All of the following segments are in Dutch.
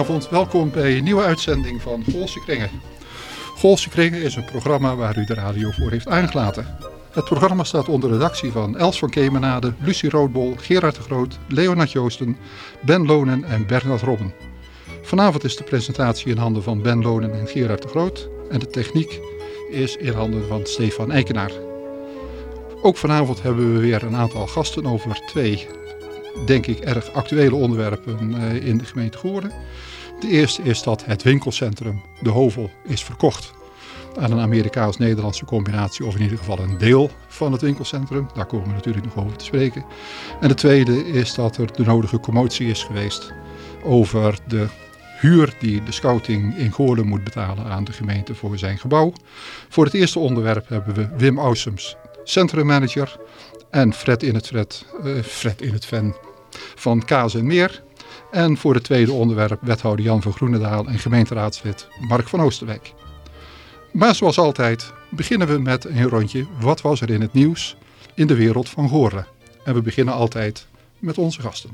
Goedenavond, welkom bij een nieuwe uitzending van Golse Kringen. Golse Kringen is een programma waar u de radio voor heeft aangelaten. Het programma staat onder redactie van Els van Kemenade, Lucie Roodbol, Gerard de Groot, Leonard Joosten, Ben Lonen en Bernard Robben. Vanavond is de presentatie in handen van Ben Lonen en Gerard de Groot en de techniek is in handen van Stefan Eikenaar. Ook vanavond hebben we weer een aantal gasten over twee, denk ik, erg actuele onderwerpen eh, in de gemeente Goorden. De eerste is dat het winkelcentrum De Hovel is verkocht aan een Amerikaans-Nederlandse combinatie, of in ieder geval een deel van het winkelcentrum. Daar komen we natuurlijk nog over te spreken. En de tweede is dat er de nodige commotie is geweest over de huur die de scouting in Goorlen moet betalen aan de gemeente voor zijn gebouw. Voor het eerste onderwerp hebben we Wim Ausums, centrummanager, en Fred in het, Fred, uh, Fred in het Ven van Kaas en Meer. En voor het tweede onderwerp wethouder Jan van Groenendaal en gemeenteraadslid Mark van Oosterwijk. Maar zoals altijd beginnen we met een rondje wat was er in het nieuws in de wereld van Goorlen. En we beginnen altijd met onze gasten.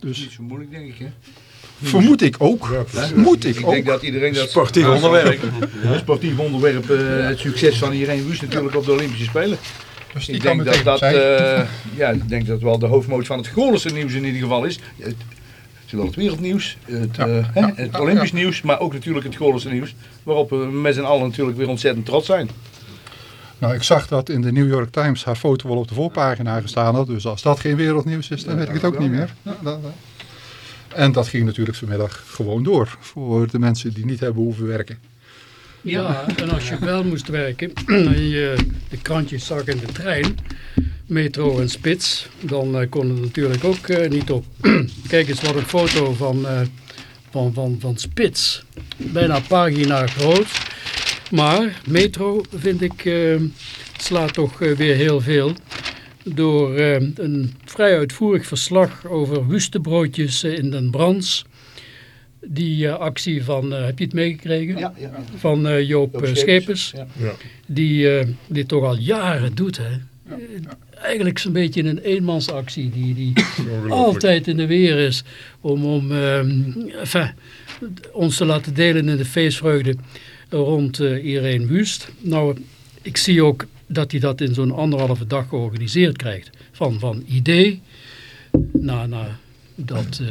Dus... Niet zo moeilijk denk ik hè? Vermoed ik ook. Vermoed ik, ik ook. denk dat iedereen dat... Sportief onderwerp. Ja. Sportief onderwerp, uh, het succes van iedereen Wust natuurlijk op de Olympische Spelen. Dus die ik kan denk dat dat, uh, ja, ik denk dat wel de hoofdmoot van het Goorlense nieuws in ieder geval is. Het, zowel het wereldnieuws, het, Ja, uh, ja, het ja, Olympisch nieuws, maar ook natuurlijk het Goorlense nieuws. Waarop we met z'n allen natuurlijk weer ontzettend trots zijn. Nou, ik zag dat in de New York Times haar foto wel op de voorpagina gestaan had. Dus als dat geen wereldnieuws is, dan weet ik het ook niet meer. En dat ging natuurlijk vanmiddag gewoon door. Voor de mensen die niet hebben hoeven werken. Ja, en als je wel moest werken en je de krantjes zag in de trein, metro en spits, dan eh, kon het natuurlijk ook eh, niet op. Kijk eens wat een foto van, eh, van, van, van spits. Bijna pagina groot. Maar metro vind ik eh, slaat toch eh, weer heel veel. Door eh, een vrij uitvoerig verslag over wustebroodjes eh, in den Brans. Die eh, actie van, eh, heb je het meegekregen? Ja, ja. van eh, Joop, Joop Schepers, Schepers, ja. die eh, dit toch al jaren doet. Hè. Eigenlijk zo'n beetje een eenmansactie die, die altijd in de weer is om, om ehm, enfin, ons te laten delen in de feestvreugde rond eh, Irene Wust. Nou, ik zie ook dat hij dat in zo'n anderhalve dag georganiseerd krijgt. Van, van idee naar, naar dat eh,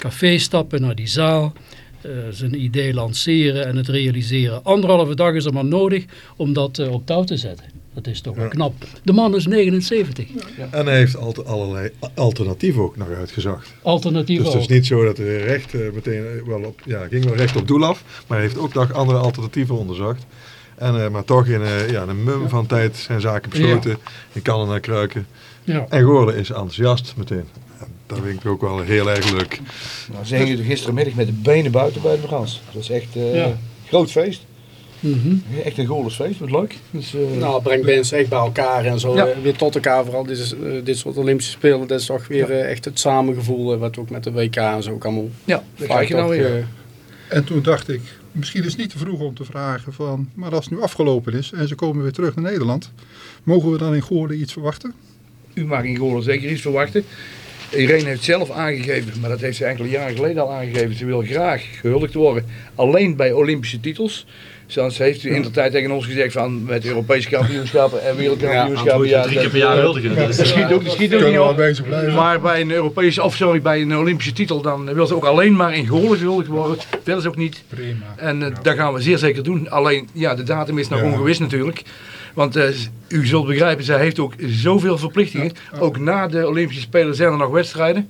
café stappen, naar die zaal, eh, zijn idee lanceren en het realiseren. Anderhalve dag is er maar nodig om dat eh, op touw te zetten. Dat is toch wel Ja. knap. De man is 79. En hij heeft altijd allerlei alternatieven ook nog uitgezocht. Alternatief Dus het is niet zo dat hij recht eh, meteen wel op, ja, ging wel recht op doel af. Maar hij heeft ook nog andere alternatieven onderzocht. En, eh, maar toch in, eh, ja, in een mum van tijd zijn zaken besloten. In kannen naar kruiken. Ja. En Goorlen is enthousiast meteen. Dat vind ik ook wel heel erg leuk. Nou, ze hingen er gistermiddag met de benen buiten bij de Brans. Dat was echt een Ja. groot feest. Mhm. Echt een Goorlens feest, wat leuk. Dus, eh, Nou, brengt mensen echt bij elkaar en zo. Ja. eh, Weer tot elkaar, vooral dit, is, eh, dit soort Olympische Spelen. Dat is toch weer eh, echt het samengevoel. eh, wat ook met de WK en zo ook allemaal. ja, dat krijg je nou toch, weer. eh, En toen dacht ik, misschien is het niet te vroeg om te vragen van... maar als het nu afgelopen is en ze komen weer terug naar Nederland... mogen we dan in Goorlen iets verwachten? U mag in Goorlen zeker iets verwachten. Irene heeft zelf aangegeven, maar dat heeft ze enkele jaren geleden al aangegeven. Ze wil graag gehuldigd worden, alleen bij Olympische titels. Zoals ze heeft in de tijd tegen ons gezegd van met Europese kampioenschappen en wereldkampioenschappen. Ja, drie keer per jaar huldigen. Dat is, Dat schiet ook, dat schiet ook niet we wel op. bezig blijven? Maar bij een Europese, of sorry, bij een Olympische titel, dan wil ze ook alleen maar in Goorlen gehuldigd worden. Verder is ook niet. Prima. En eh, dat gaan we zeer zeker doen. Alleen, ja, de datum is nog Ja. ongewis natuurlijk. Want eh, u zult begrijpen, zij heeft ook zoveel verplichtingen. Ook na de Olympische Spelen zijn er nog wedstrijden.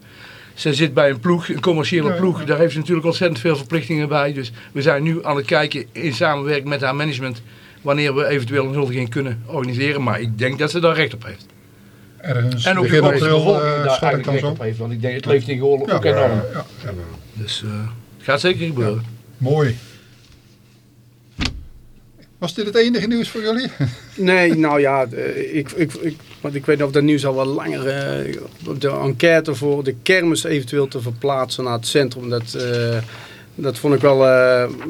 Ze zit bij een ploeg, een commerciële Ja, ja. ploeg. Daar heeft ze natuurlijk ontzettend veel verplichtingen bij. Dus we zijn nu aan het kijken in samenwerking met haar management... wanneer we eventueel een huldiging kunnen organiseren. Maar ik denk dat ze daar recht op heeft. Ergens En ook de april bevolking eh, daar schat ik eigenlijk dan recht zo. op heeft. Want ik denk, het leeft in Goorlen ook Ja, enorm. ja, ja. Dus eh, het gaat zeker gebeuren. Mooi. Was dit het enige nieuws voor jullie? Nee, nou ja, eh, ik, ik, ik, want ik weet niet of dat nieuws al wel langer... eh, de enquête voor de kermis eventueel te verplaatsen naar het centrum. Dat, eh, dat vond ik wel,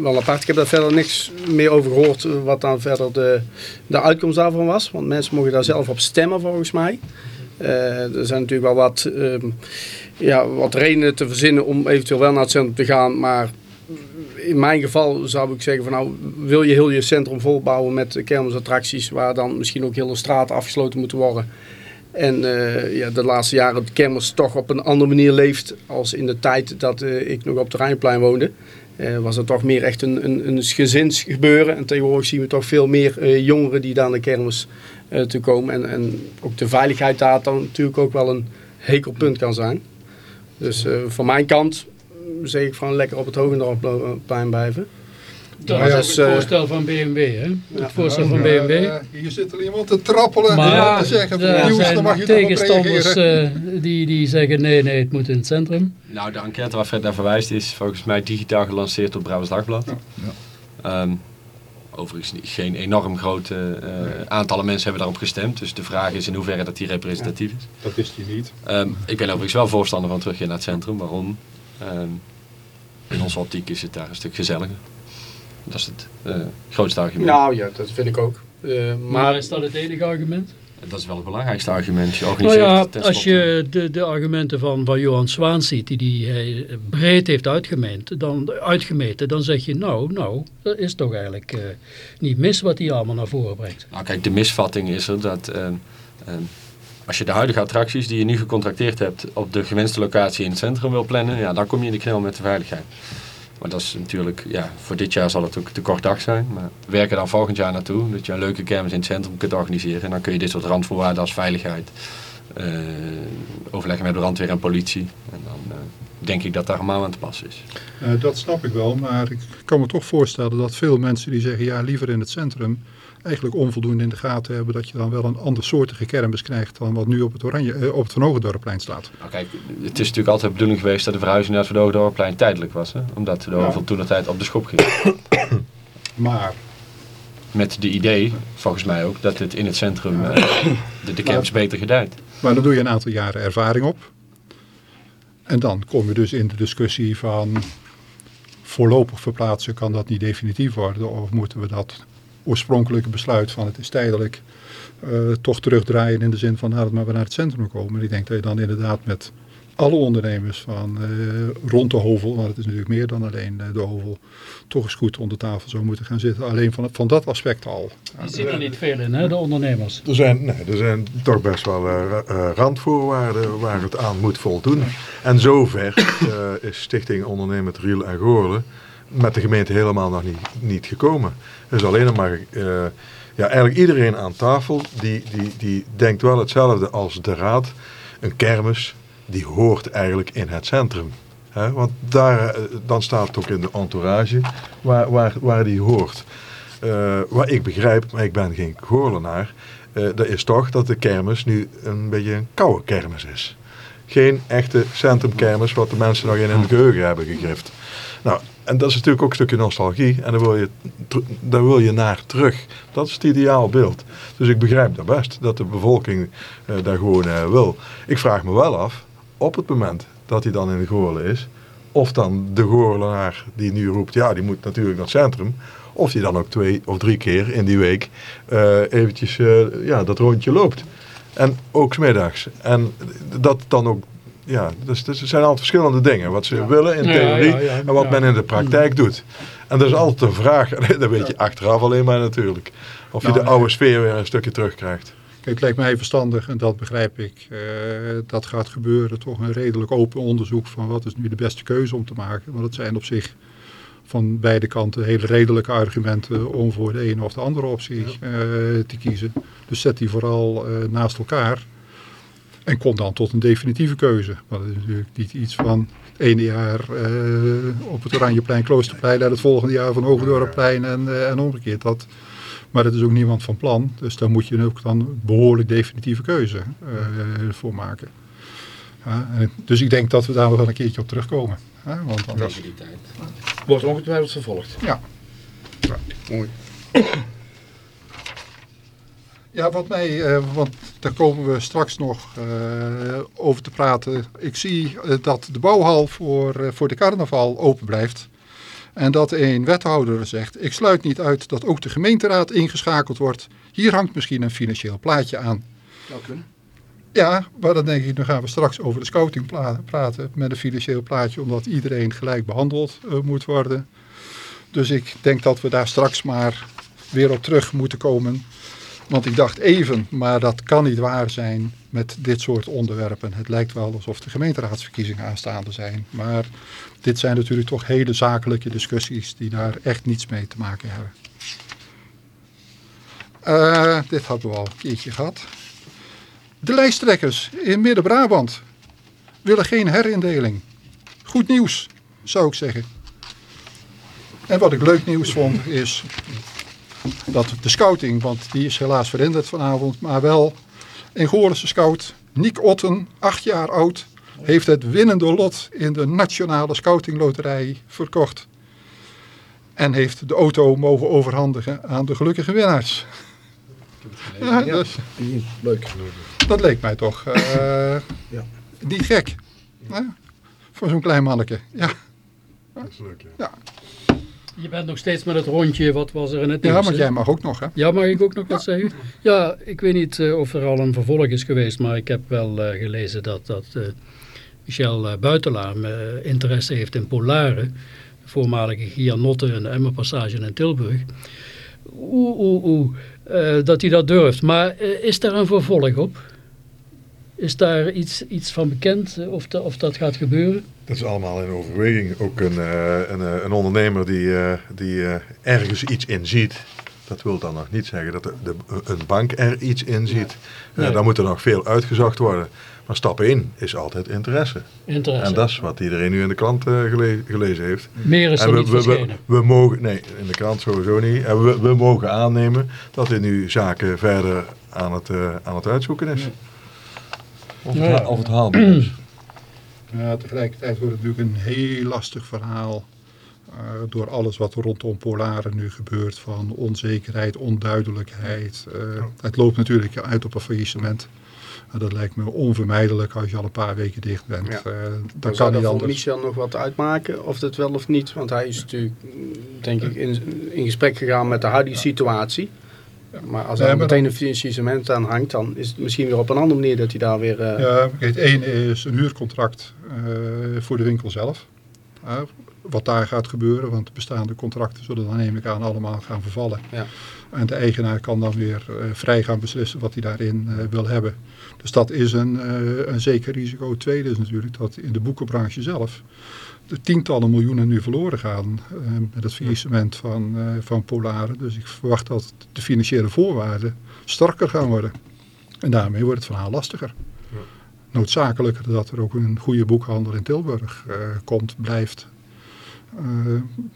wel apart. Ik heb daar verder niks meer over gehoord eh, wat dan verder de, de uitkomst daarvan was. Want mensen mogen daar zelf op stemmen volgens mij. Er zijn natuurlijk wel wat, ehm, ja, wat redenen te verzinnen om eventueel wel naar het centrum te gaan. Maar in mijn geval zou ik zeggen van nou, wil je heel je centrum volbouwen met kermisattracties waar dan misschien ook hele straten afgesloten moeten worden. En uh, ja, de laatste jaren de kermis toch op een andere manier leeft als in de tijd dat uh, ik nog op het Rijnplein woonde. Uh, was het toch meer echt een, een, een gezinsgebeuren. En tegenwoordig zien we toch veel meer jongeren die daar naar de kermis te komen. En, en ook de veiligheid daar dan natuurlijk ook wel een hekelpunt kan zijn. Dus van mijn kant zeg ik van lekker op het Hogendorpplein blijven. Dat is het eh, voorstel van BMW, hè? Het voorstel van BMW. Uh, hier zit er iemand te trappelen maar en te zeggen... Er zijn mag je tegenstanders uh, die, die zeggen nee, nee, het moet in het centrum. Nou, de enquête waar Fred naar verwijst is volgens mij digitaal gelanceerd op Brabants Dagblad. Ja. Um, overigens geen enorm grote uh, nee. aantallen mensen hebben daarop gestemd. Dus de vraag is in hoeverre dat die representatief is. Dat is die niet. Um, ik ben overigens wel voorstander van teruggaan naar het centrum. Waarom? Um, in onze optiek is het daar een stuk gezelliger. Dat is het uh, grootste argument. Nou ja, dat vind ik ook. Uh, maar, maar, is dat het enige argument? Dat is wel het belangrijkste argument. Je nou ja, als je de, de argumenten van, van Johan Zwaan ziet, die, die hij breed heeft uitgemeten, dan, uitgemeten, dan zeg je nou, nou, dat is toch eigenlijk uh, niet mis wat hij allemaal naar voren brengt. Nou kijk, de misvatting is er dat als je de huidige attracties die je nu gecontracteerd hebt op de gewenste locatie in het centrum wil plannen, ja, dan kom je in de knel met de veiligheid. Maar dat is natuurlijk, ja, voor dit jaar zal het ook te kort dag zijn. Maar we werken dan volgend jaar naartoe, dat je een leuke kermis in het centrum kunt organiseren. En dan kun je dit soort randvoorwaarden als veiligheid uh, overleggen met brandweer en politie. En dan uh, denk ik dat daar allemaal aan te passen is. Uh, dat snap ik wel, maar ik kan me toch voorstellen dat veel mensen die zeggen, ja, liever in het centrum eigenlijk onvoldoende in de gaten hebben dat je dan wel een andersoortige kermis krijgt dan wat nu op het, Oranje, eh, op het Van Hogendorpplein staat. Nou kijk, het is natuurlijk altijd de bedoeling geweest dat de verhuizing naar het Van Hogendorpplein tijdelijk was. Hè? Omdat de ja. toen de tijd op de schop ging. maar... Met de idee, volgens mij ook, dat het in het centrum uh, de, de kermis beter gedijt. Maar dan doe je een aantal jaren ervaring op. En dan kom je dus in de discussie van voorlopig verplaatsen kan dat niet definitief worden of moeten we dat oorspronkelijke besluit van het is tijdelijk uh, toch terugdraaien in de zin van laat het maar weer naar het centrum komen. En ik denk dat je dan inderdaad met alle ondernemers van uh, rond de hovel, want het is natuurlijk meer dan alleen uh, de hovel, toch eens goed onder tafel zou moeten gaan zitten. Alleen van, van dat aspect al. Die zitten er niet veel in, hè, de ondernemers. Er zijn, nee, er zijn toch best wel randvoorwaarden waar het aan moet voldoen. En zover is Stichting Ondernemend Riel en Goorlen met de gemeente helemaal nog niet, niet gekomen. Er is alleen maar uh, ja, eigenlijk iedereen aan tafel die, die, die denkt wel hetzelfde als de raad. Een kermis, die hoort eigenlijk in het centrum. Want daar, dan staat het ook in de entourage waar, waar, waar die hoort. Uh, wat ik begrijp, maar ik ben geen goorlenaar, uh, dat is toch dat de kermis nu een beetje een koude kermis is. Geen echte centrumkermis wat de mensen nog in hun geheugen hebben gegrift. Nou, en dat is natuurlijk ook een stukje nostalgie. En daar wil je, daar wil je naar terug. Dat is het ideaalbeeld. Dus ik begrijp dat best, dat de bevolking uh, daar gewoon uh, wil. Ik vraag me wel af, op het moment dat hij dan in de Goorlen is... of dan de Goorlenaar die nu roept, ja, die moet natuurlijk naar het centrum... of die dan ook twee of drie keer in die week uh, eventjes ja, dat rondje loopt. En ook smiddags. En dat dan ook ja, dus, dus er zijn altijd verschillende dingen. Wat ze ja. willen in theorie ja, ja, en wat men in de praktijk doet. En dat is altijd een vraag, dat weet je achteraf alleen maar natuurlijk. Of nou, je de oude sfeer weer een stukje terugkrijgt. Het lijkt mij verstandig, en dat begrijp ik, uh, dat gaat gebeuren. Toch een redelijk open onderzoek van wat is nu de beste keuze om te maken. Want het zijn op zich van beide kanten hele redelijke argumenten om voor de ene of de andere optie uh, te kiezen. Dus zet die vooral uh, naast elkaar. En kom dan tot een definitieve keuze. Maar dat is natuurlijk niet iets van het ene jaar op het Oranjeplein, Kloosterplein en het volgende jaar van Hoogdorpplein en, en omgekeerd. Dat, maar dat is ook niemand van plan. Dus daar moet je ook dan een behoorlijk definitieve keuze uh, voor maken. En, dus ik denk dat we daar wel een keertje op terugkomen. Want anders... Wordt ongetwijfeld vervolgd. Ja. ja. Mooi. Ja, wat mij, uh, want daar komen we straks nog uh, over te praten. Ik zie dat de bouwhal voor, voor de carnaval open blijft. En dat een wethouder zegt, ik sluit niet uit dat ook de gemeenteraad ingeschakeld wordt. Hier hangt misschien een financieel plaatje aan. Zou kunnen. Ja, maar dan denk ik, dan gaan we straks over de scouting praten met een financieel plaatje, omdat iedereen gelijk behandeld eh, moet worden. Dus ik denk dat we daar straks maar weer op terug moeten komen. Want ik dacht even, maar dat kan niet waar zijn met dit soort onderwerpen. Het lijkt wel alsof de gemeenteraadsverkiezingen aanstaande zijn. Maar dit zijn natuurlijk toch hele zakelijke discussies die daar echt niets mee te maken hebben. Eh, dit hadden we al een keertje gehad. De lijsttrekkers in Midden-Brabant willen geen herindeling. Goed nieuws, zou ik zeggen. En wat ik leuk nieuws vond is dat de scouting, want die is helaas verhinderd vanavond, maar wel een Goorlense scout, Niek Otten, acht jaar oud, heeft het winnende lot in de Nationale Scouting Loterij verkocht. En heeft de auto mogen overhandigen aan de gelukkige winnaars. Ja, dus, Leuk. dat leek mij toch eh, Ja. niet gek. hè? Voor zo'n klein manneke. Ja, Dat is leuk, ja. Je bent nog steeds met het rondje, wat was er in het nieuws? ja hè? jij mag ook nog. Hè? Ja, mag ik ook nog wat zeggen? Ja, ik weet niet eh, of er al een vervolg is geweest, maar ik heb wel eh, gelezen dat, dat eh, Michel eh, Buitelaar eh, interesse heeft in Polaren, de voormalige Gianotte en de Emmerpassage in Tilburg. Oeh, oeh, oeh, eh, dat hij dat durft. Maar eh, is daar een vervolg op? Is daar iets, iets van bekend of, of dat gaat gebeuren? Dat is allemaal in overweging. Ook een, een, een ondernemer die, die ergens iets in ziet. Dat wil dan nog niet zeggen dat de, de- een bank er iets in ziet. Nee. dan moet er nog veel uitgezocht worden. Maar stap 1 is altijd interesse. Interesse. En dat is wat iedereen nu in de krant eh, gele- gelezen heeft. Meer is er En niet we, we, we mogen, nee, in de krant sowieso niet. En we, we mogen aannemen dat hij nu zaken verder aan het, eh, aan het uitzoeken is. Of Ja. het, ha- of het haalbaar is. Ja, tegelijkertijd wordt het natuurlijk een heel lastig verhaal. eh, door alles wat rondom Polaren nu gebeurt. Van onzekerheid, onduidelijkheid. eh, het loopt natuurlijk uit op een faillissement. En dat lijkt me onvermijdelijk als je al een paar weken dicht bent. Ja. Eh, Dan kan niet voor anders. Michel nog wat uitmaken, of dat wel of niet. Want hij is natuurlijk, denk ik, in, in gesprek gegaan met de huidige situatie. Maar als er Nee, maar meteen een financiering aan hangt, dan is het misschien weer op een andere manier dat hij daar weer... eh, Ja, het ene is een huurcontract eh, voor de winkel zelf. Wat daar gaat gebeuren, want de bestaande contracten zullen dan neem ik aan allemaal gaan vervallen. Ja. En de eigenaar kan dan weer eh, vrij gaan beslissen wat hij daarin eh, wil hebben. Dus dat is een, eh, een zeker risico. Tweede is natuurlijk dat in de boekenbranche zelf de tientallen miljoenen nu verloren gaan met het faillissement van, van Polaren. Dus ik verwacht dat de financiële voorwaarden strakker gaan worden. En daarmee wordt het verhaal lastiger noodzakelijker dat er ook een goede boekhandel in Tilburg eh, komt, blijft. Eh,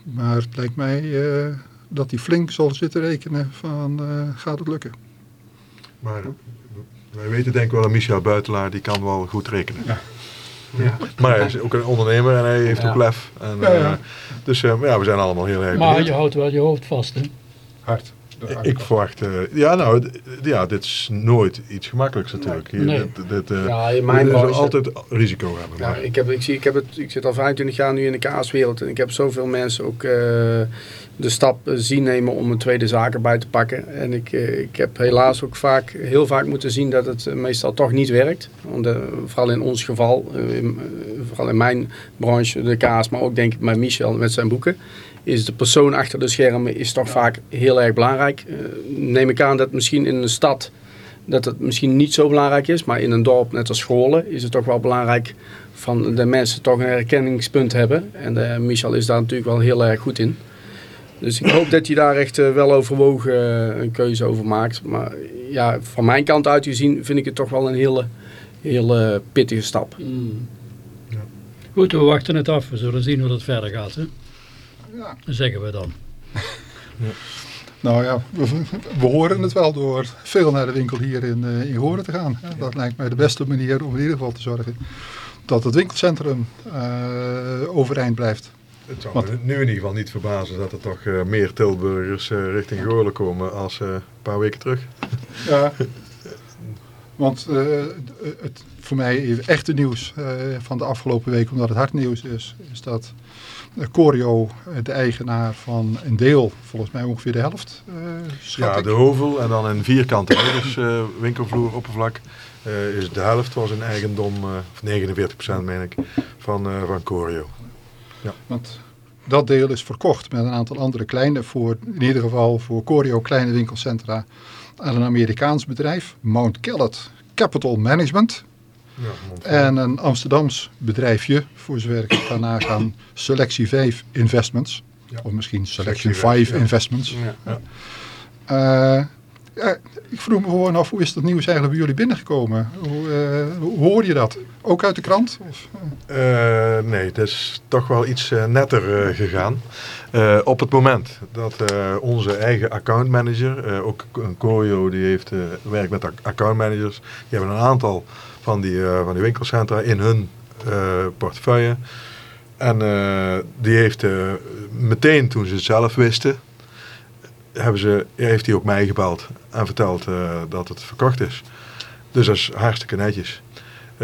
maar het lijkt mij eh, dat hij flink zal zitten rekenen van eh, gaat het lukken. Maar wij weten denk ik wel dat Michel Buitelaar, die kan wel goed rekenen. Ja. Ja. Maar hij is ook een ondernemer en hij heeft Ja. ook lef. En, Ja, ja. eh, dus eh, ja, we zijn allemaal heel erg Maar benieuwd. je houdt wel je hoofd vast, hè? Hard. Ik verwacht, eh, ja nou, ja, dit is nooit iets gemakkelijks natuurlijk. Hier, Nee. Dit, dit, eh, Ja, in mijn altijd risico hebben. Ja, ik, heb, ik, zie, ik, heb het, ik zit al 25 jaar nu in de kaaswereld en ik heb zoveel mensen ook eh, de stap zien nemen om een tweede zaak erbij te pakken. En ik, ik heb helaas ook vaak, heel vaak moeten zien dat het meestal toch niet werkt. Want, vooral in ons geval, in, vooral in mijn branche, de kaas, maar ook denk ik met Michel met zijn boeken. Is de persoon achter de schermen is toch vaak heel erg belangrijk. Eh, neem ik aan dat misschien in een stad dat het misschien niet zo belangrijk is, maar in een dorp net als scholen is het toch wel belangrijk van de mensen toch een herkenningspunt hebben. En eh, Michel is daar natuurlijk wel heel erg goed in. Dus ik hoop dat hij daar echt eh, wel overwogen een keuze over maakt. Maar ja, van mijn kant uit gezien vind ik het toch wel een hele, hele pittige stap. Mm. Ja. Goed, we wachten het af. We zullen zien hoe dat verder gaat, hè? Ja. Zeggen we dan. Nou ja, we, we horen het wel door veel naar de winkel hier in, eh in Goren te gaan. Ja, Dat lijkt mij de beste manier om in ieder geval te zorgen dat het winkelcentrum eh, overeind blijft. het zou me nu in ieder geval niet verbazen dat er toch eh, meer Tilburgers eh, richting Goorlen komen als eh, een paar weken terug. Ja, Want uh, het voor mij echte nieuws uh, van de afgelopen week, omdat het hard nieuws is, is dat uh, Corio, de eigenaar van een deel, volgens mij ongeveer de helft, Ja, ik. de hovel en dan een vierkante dus, winkelvloer oppervlak is de helft was een eigendom, of 49% meen ik, van, van Corio. Ja. Want dat deel is verkocht met een aantal andere kleine, voor, in ieder geval voor Corio kleine winkelcentra, aan een Amerikaans bedrijf, Mount Kellett Capital Management. Ja, en een Amsterdams bedrijfje, voor zover ik het kan nagaan, Selectie 5 Investments. Ja. Of misschien Selection 5 ja. Investments. Ja. Uh, ja, ik vroeg me gewoon af, hoe is dat nieuws eigenlijk bij jullie binnengekomen? Hoe, uh, hoe hoorde je dat? Ook uit de krant? Of? Uh, nee, het is toch wel iets uh, netter gegaan. Op het moment dat onze eigen accountmanager, ook een Corio, die heeft werkt met accountmanagers, die hebben een aantal van die, van die winkelcentra in hun portefeuille. En die heeft meteen toen ze het zelf wisten, hebben ze, heeft hij ook mij gebeld en verteld uh, dat het verkocht is. Dus dat is hartstikke netjes.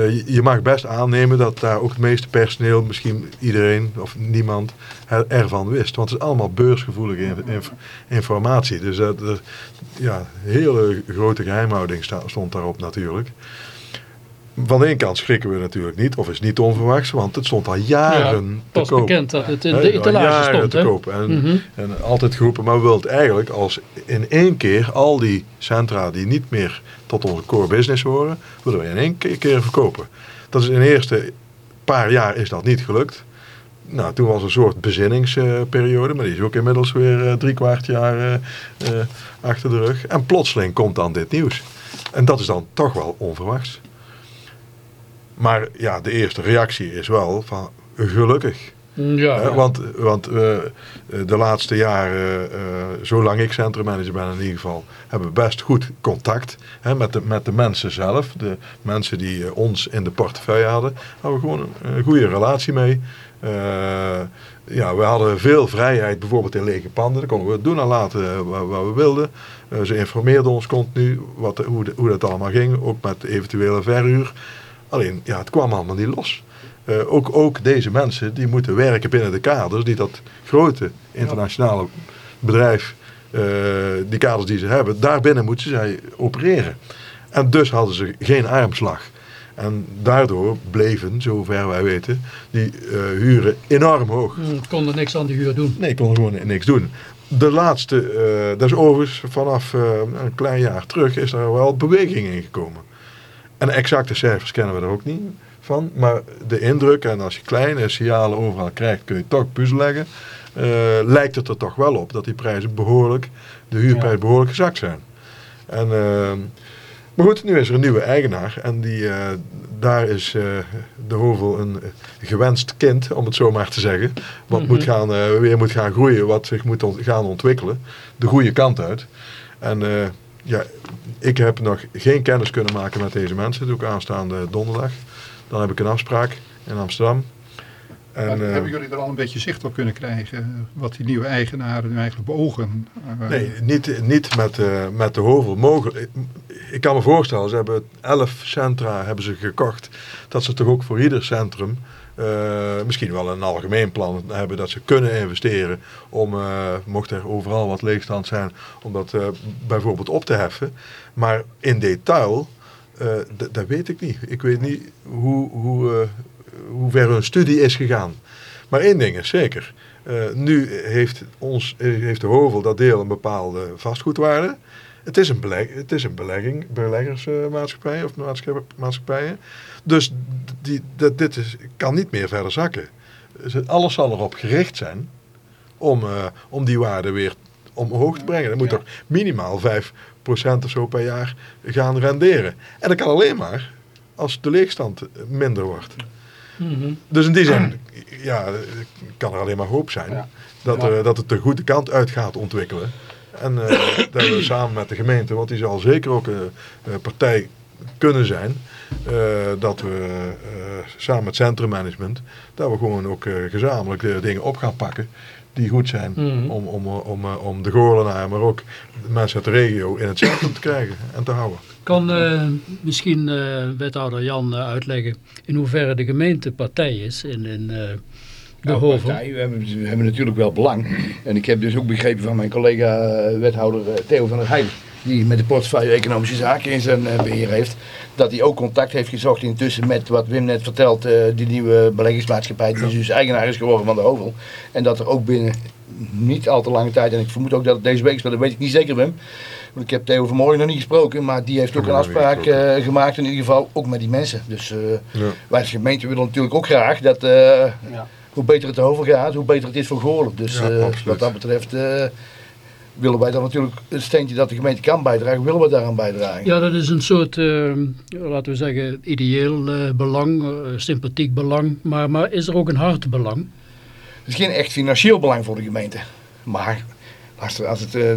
Uh, je, mag best aannemen dat daar ook het meeste personeel, misschien iedereen of niemand, ervan wist. Want het is allemaal beursgevoelige inf informatie. Dus uh, er, ja, hele grote geheimhouding stond daarop natuurlijk van de ene kant schrikken we natuurlijk niet, of is niet onverwachts, want het stond al jaren ja, pas te koop. bekend dat het in de etalage stond. te koop. En, mm -hmm. en, altijd geroepen, maar we willen het eigenlijk als in één keer al die centra die niet meer tot onze core business horen, willen we in één keer, verkopen. Dat is in de eerste paar jaar is dat niet gelukt. Nou, toen was een soort bezinningsperiode, maar die is ook inmiddels weer uh, drie kwart jaar uh, uh, achter de rug. En plotseling komt dan dit nieuws. En dat is dan toch wel onverwachts. Maar ja, de eerste reactie is wel van gelukkig. Ja, want want uh, de laatste jaren, uh, zolang ik centrummanager ben in ieder geval, hebben we best goed contact hè, met, de, met de mensen zelf. De mensen die ons in de portefeuille hadden. Hebben we gewoon een, een goede relatie mee. ja, we hadden veel vrijheid bijvoorbeeld in lege panden. Dan konden we doen en laten wat, wat we wilden. ze informeerden ons continu wat, hoe, de, hoe dat allemaal ging. Ook met eventuele verhuur. Alleen, ja, het kwam allemaal niet los. Uh, ook, ook deze mensen, die moeten werken binnen de kaders die dat grote internationale bedrijf, uh, die kaders die ze hebben, daarbinnen moeten zij opereren. En dus hadden ze geen armslag. En daardoor bleven, zover wij weten, die uh, huren enorm hoog. Mm, konden niks aan de huur doen. Nee, konden gewoon niks doen. De laatste, dat is overigens vanaf een klein jaar terug, is er wel beweging in gekomen. En de exacte cijfers kennen we er ook niet van. Maar de indruk, en als je kleine signalen overal krijgt, kun je toch puzzel leggen. Uh, lijkt het er toch wel op dat die prijzen behoorlijk, de huurprijzen ja. behoorlijk gezakt zijn. En, uh, maar goed, nu is er een nieuwe eigenaar. En die, uh, daar is de Hovel een gewenst kind, om het zo maar te zeggen. Wat mm -hmm. moet gaan, weer moet gaan groeien, wat zich moet ont gaan ontwikkelen. De goede kant uit. En ja, ik heb nog geen kennis kunnen maken met deze mensen. Dat doe ik aanstaande donderdag. Dan heb ik een afspraak in Amsterdam. En, uh, hebben jullie er al een beetje zicht op kunnen krijgen wat die nieuwe eigenaren nu eigenlijk beogen? Uh, nee, niet, niet met, uh, met de hovel. Mogen, ik kan me voorstellen, ze hebben elf centra hebben ze gekocht. Dat ze toch ook voor ieder centrum uh, misschien wel een algemeen plan hebben dat ze kunnen investeren om, uh, mocht er overal wat leegstand zijn, om dat uh, bijvoorbeeld op te heffen. Maar in detail, dat weet ik niet. Ik weet niet hoe, hoe, hoe ver hun studie is gegaan. Maar één ding is zeker. nu heeft, ons, heeft de Hovel dat deel een bepaalde vastgoedwaarde. Het is een, beleg, het is een belegging, beleggersmaatschappij of maatschappijen. Dus die, dat, dit is, kan niet meer verder zakken. Dus alles zal erop gericht zijn om, uh, om die waarde weer omhoog te brengen. Dat moet ja. toch minimaal 5% of zo per jaar gaan renderen. En dat kan alleen maar als de leegstand minder wordt. Mm -hmm. Dus in die zin ja, kan er alleen maar hoop zijn ja. Dat, uh, dat het de goede kant uit gaat ontwikkelen. En uh, dat we samen met de gemeente, want die zal zeker ook een partij kunnen zijn, dat we samen met centrummanagement, dat we gewoon ook gezamenlijk de dingen op gaan pakken die goed zijn Mhm. om, om, om, eh, om de Goorlenaar, maar ook de mensen uit de regio in het centrum te krijgen en te houden. Kan eh, misschien eh, wethouder Jan eh, uitleggen in hoeverre de gemeente partij is in, in eh, de Nou, partij, we, hebben, we hebben natuurlijk wel belang. En ik heb dus ook begrepen van mijn collega eh, wethouder eh, Theo van der Heijden, die met de portefeuille Economische Zaken in zijn eh, beheer heeft, dat hij ook contact heeft gezocht intussen met wat Wim net vertelt, die nieuwe beleggingsmaatschappij, die dus eigenaar is geworden van de Hovel. En dat er ook binnen niet al te lange tijd, en ik vermoed ook dat het deze week is, maar dat weet ik niet zeker Wim. Want ik heb Theo vanmorgen nog niet gesproken, maar die heeft ook een afspraak eh, gemaakt in ieder geval, ook met die mensen. Dus eh, Ja. wij als gemeente willen natuurlijk ook graag dat... eh, Ja. Hoe beter het erover gaat, hoe beter het is voor Goorlen. Dus Ja, eh, wat dat betreft eh, willen wij dan natuurlijk een steentje dat de gemeente kan bijdragen, willen we daaraan bijdragen. Ja, dat is een soort, eh, laten we zeggen, ideeel eh, belang, sympathiek belang. Maar, maar is er ook een hard belang? Het is geen echt financieel belang voor de gemeente. Maar als, als het, eh,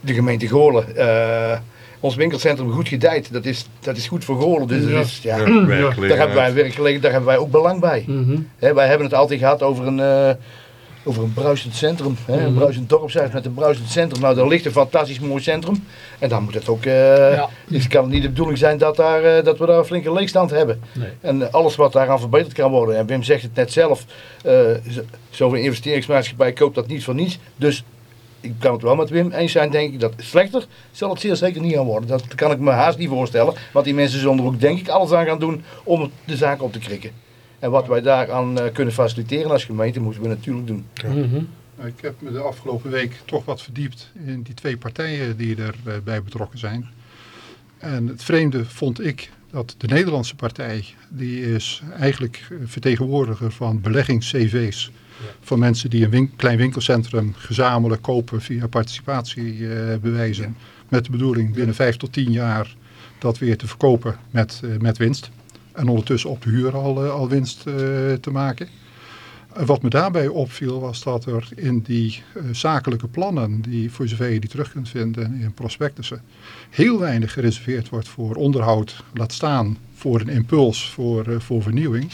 de gemeente Goorlen, eh, ons winkelcentrum goed gedijt, dat is, dat is goed voor Goorlen. Dus Ja. dat is, ja, Ja, daar hebben wij werkgelegenheid, daar hebben wij ook belang bij. Mhm. Hè, wij hebben het altijd gehad over een, eh, over een bruisend centrum. Hè, Een Mhm. bruisend dorpshuis met een bruisend centrum. Nou, daar ligt een fantastisch mooi centrum. En dan moet het ook... eh Ja. Dus kan het niet de bedoeling zijn dat, daar, eh, dat we daar een flinke leegstand hebben. Nee. En alles wat daaraan verbeterd kan worden. En Wim zegt het net zelf. eh, zo- Zo'n investeringsmaatschappij koopt dat niet voor niets. Dus ik kan het wel met Wim eens zijn, denk ik. Dat slechter zal het zeer zeker niet gaan worden. Dat kan ik me haast niet voorstellen. Want die mensen zullen er ook denk ik alles aan gaan doen om de zaak op te krikken. En wat wij daaraan eh, kunnen faciliteren als gemeente moeten we natuurlijk doen. Mhm. Nou, Ik heb me de afgelopen week toch wat verdiept in die twee partijen die erbij bij betrokken zijn. En het vreemde vond ik dat de Nederlandse partij, die is eigenlijk eh, vertegenwoordiger van beleggings-CV's. Van mensen die een klein winkelcentrum gezamenlijk kopen via participatiebewijzen. Met de bedoeling binnen vijf tot tien jaar dat weer te verkopen met, eh, met winst. En ondertussen op de huur al, eh, al winst eh, te maken. Wat me daarbij opviel was dat er in die eh, zakelijke plannen, die voor zover je die terug kunt vinden in prospectussen, heel weinig gereserveerd wordt voor onderhoud, laat staan voor een impuls, voor, eh, voor vernieuwing.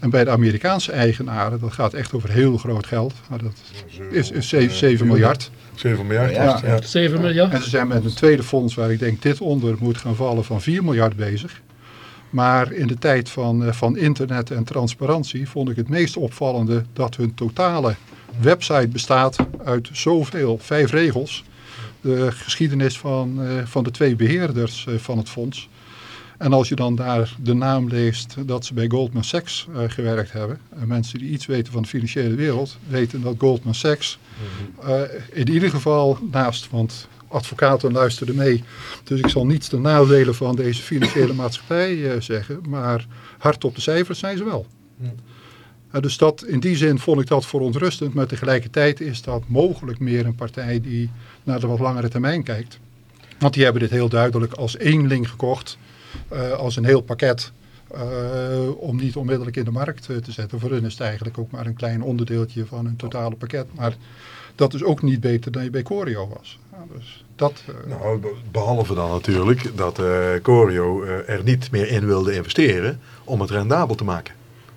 En bij de Amerikaanse eigenaren, dat gaat echt over heel groot geld, maar dat is, is 7, 7 miljard. 7 miljard. Ja, ja. 7 miljard? En ze zijn met een tweede fonds waar ik denk dit onder moet gaan vallen van 4 miljard bezig. Maar in de tijd van, eh, van internet en transparantie vond ik het meest opvallende dat hun totale website bestaat uit zoveel, vijf regels. De geschiedenis van, eh, van de twee beheerders eh, van het fonds. En als je dan daar de naam leest dat ze bij Goldman Sachs gewerkt hebben. En mensen die iets weten van de financiële wereld weten dat Goldman Sachs eh, in ieder geval naast, want advocaten luisterden mee. Dus ik zal niets ten nadele van deze financiële maatschappij eh, zeggen. Maar hard op de cijfers zijn ze wel. Eh, dus dat, in die zin vond ik dat verontrustend. Maar tegelijkertijd is dat mogelijk meer een partij die naar de wat langere termijn kijkt. Want die hebben dit heel duidelijk als eenling gekocht. eh, als een heel pakket. om niet onmiddellijk in de markt te zetten. Voor hun is het eigenlijk ook maar een klein onderdeeltje van hun totale pakket. Maar dat is ook niet beter dan je bij Corio was. Ja, dus dat, eh, Nou, be- behalve dan natuurlijk dat eh Corio eh, er niet meer in wilde investeren om het rendabel te maken.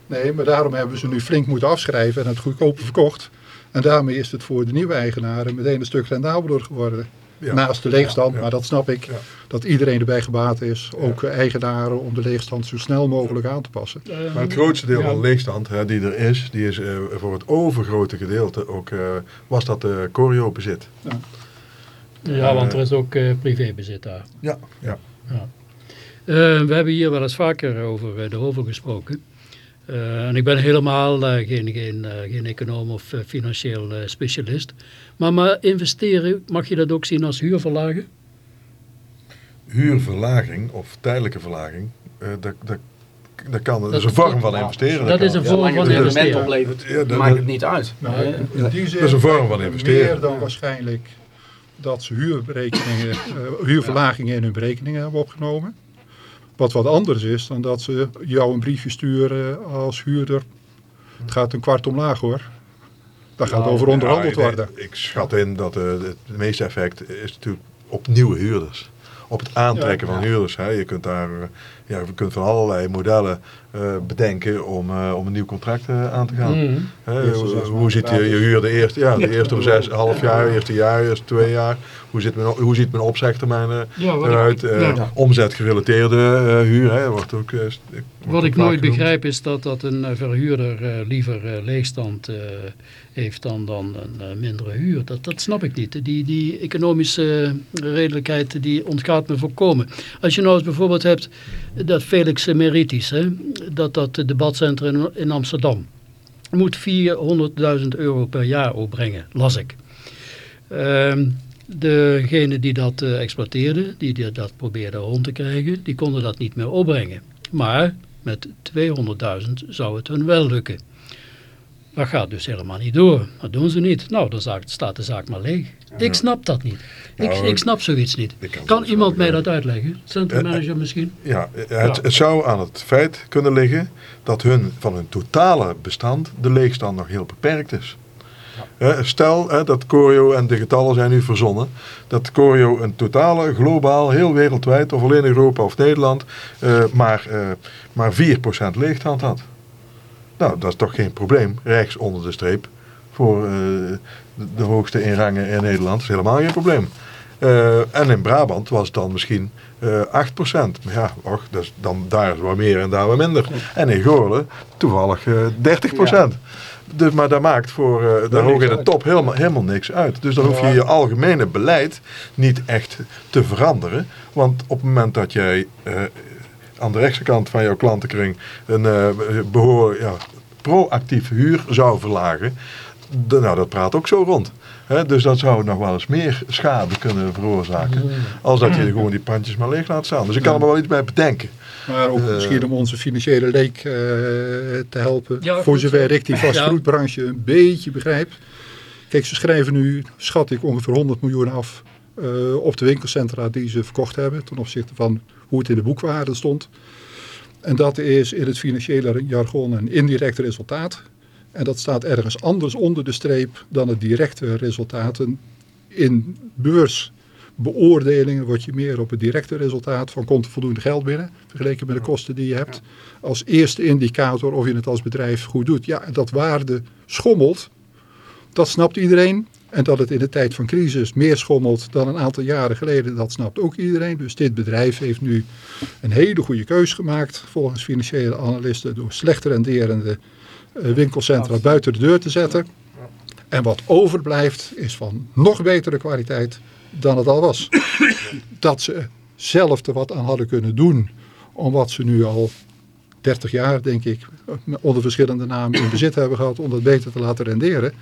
Nee, maar daarom hebben ze nu flink moeten afschrijven en het goedkoper verkocht. En daarmee is het voor de nieuwe eigenaren meteen een stuk rendabeler geworden. Ja. Naast de leegstand, Ja. maar dat snap ik. Ja. Dat iedereen erbij gebaat is, ook eh, eigenaren, om de leegstand zo snel mogelijk aan te passen. Eh, Maar het grootste deel ja. van de leegstand hè, die er is, die is eh, voor het overgrote gedeelte ook, eh, was dat eh Corio bezit. Ja, want er is ook eh, privébezit daar. Ja, ja. Eh, we hebben hier wel eens vaker over eh, de Hovel gesproken. Eh, en ik ben helemaal eh, geen, geen, eh, geen econoom of financieel eh, specialist. Maar, maar investeren, mag je dat ook zien als huurverlagen? Huurverlaging of tijdelijke verlaging, eh, dat, dat, dat kan, dat is een vorm van investeren. dat is een Ja, vorm van investeren. oplevert, Ja, dat- maakt het niet uit. Nou, Eh, in die zin dat is een vorm van investeren. Meer dan waarschijnlijk dat ze huurberekeningen, eh, huurverlagingen in hun berekeningen hebben opgenomen. Wat wat anders is dan dat ze jou een briefje sturen als huurder. Het gaat een kwart omlaag hoor. Daar gaat over onderhandeld worden. Ik schat in dat eh, het meeste effect is natuurlijk op nieuwe huurders. Op het aantrekken Ja. van huurders. Hè. Je kunt daar ja, je kunt van allerlei modellen eh, bedenken om, eh, om een nieuw contract eh, aan te gaan. Mhm. Hoe- hoe ziet je, je huur de eerste, ja, de eerste zes, half jaar, eerste jaar, eerste twee jaar. Hoe, zit mijn, hoe ziet mijn opzegtermijn Ja, wat ik- eruit? Eh, ja. Omzetgerelateerde eh, huur, hè, wordt ook... eh, wordt Wat ik nooit genoemd. begrijp is dat, dat een eh, verhuurder eh, liever eh, leegstand eh, heeft dan, dan een eh, mindere huur. Dat, dat snap ik niet. Die, die economische eh, redelijkheid die ontgaat me volkomen. Als je nou eens bijvoorbeeld hebt dat Felix Meritis, hè, dat, dat debatcentrum in, Amsterdam, moet 400.000 euro per jaar opbrengen, las ik. Ehm, degene die dat eh, exploiteerde, die, die dat probeerde rond te krijgen, die konden dat niet meer opbrengen. Maar met 200.000 zou het hun wel lukken. Dat gaat dus helemaal niet door. Dat doen ze niet. Nou, dan staat de zaak maar leeg. Ik snap dat niet. Ik, Nou, ik snap zoiets niet. kan Kan het iemand mij dat uitleggen? Centrummanager misschien? Ja, het, Ja. het zou aan het feit kunnen liggen dat hun, van hun totale bestand de leegstand nog heel beperkt is. Hè, stel hè, dat Corio, en de getallen zijn nu verzonnen, dat Corio een totale, globaal, heel wereldwijd, of alleen Europa of Nederland, eh, maar, eh maar 4% leegstand had. Nou, dat is toch geen probleem, rechts onder de streep, voor eh, de, hoogste inrangen in Nederland, is helemaal geen probleem. Eh, en in Brabant was het dan misschien eh 8%. Maar ja, och, dus dan daar is wat meer en daar wat minder. En in Goorlen toevallig eh 30%. Dus, maar dat maakt voor eh daar hoog in de top helemaal, helemaal niks uit. Dus dan hoef je je algemene beleid niet echt te veranderen. Want op het moment dat jij eh, aan de rechtse kant van jouw klantenkring een eh behoor, ja, proactief huur zou verlagen, de- nou dat praat ook zo rond. Hè, dus dat zou nog wel eens meer schade kunnen veroorzaken. Als dat je gewoon die pandjes maar leeg laat staan. Dus ik kan er wel iets bij bedenken. Maar ook Eh, misschien om onze financiële leek eh, te helpen. Ja, voor goed. zover ik die Ja. vastgoedbranche een beetje begrijp. Kijk, ze schrijven nu, schat ik, ongeveer 100 miljoen af eh, op de winkelcentra die ze verkocht hebben. Ten opzichte van hoe het in de boekwaarde stond. En dat is in het financiële jargon een indirect resultaat. En dat staat ergens anders onder de streep dan het directe resultaten. In beursbeoordelingen word je meer op het directe resultaat van komt er voldoende geld binnen. Vergeleken met de kosten die je hebt. Als eerste indicator of je het als bedrijf goed doet. Ja, dat waarde schommelt. Dat snapt iedereen. En dat het in de tijd van crisis meer schommelt dan een aantal jaren geleden, dat snapt ook iedereen. Dus dit bedrijf heeft nu een hele goede keus gemaakt, volgens financiële analisten, door slecht renderende eh, winkelcentra buiten de deur te zetten. En wat overblijft is van nog betere kwaliteit dan het al was. Dat ze zelf er wat aan hadden kunnen doen, om wat ze nu al 30 jaar, denk ik, onder verschillende namen in bezit hebben gehad, om dat beter te laten renderen.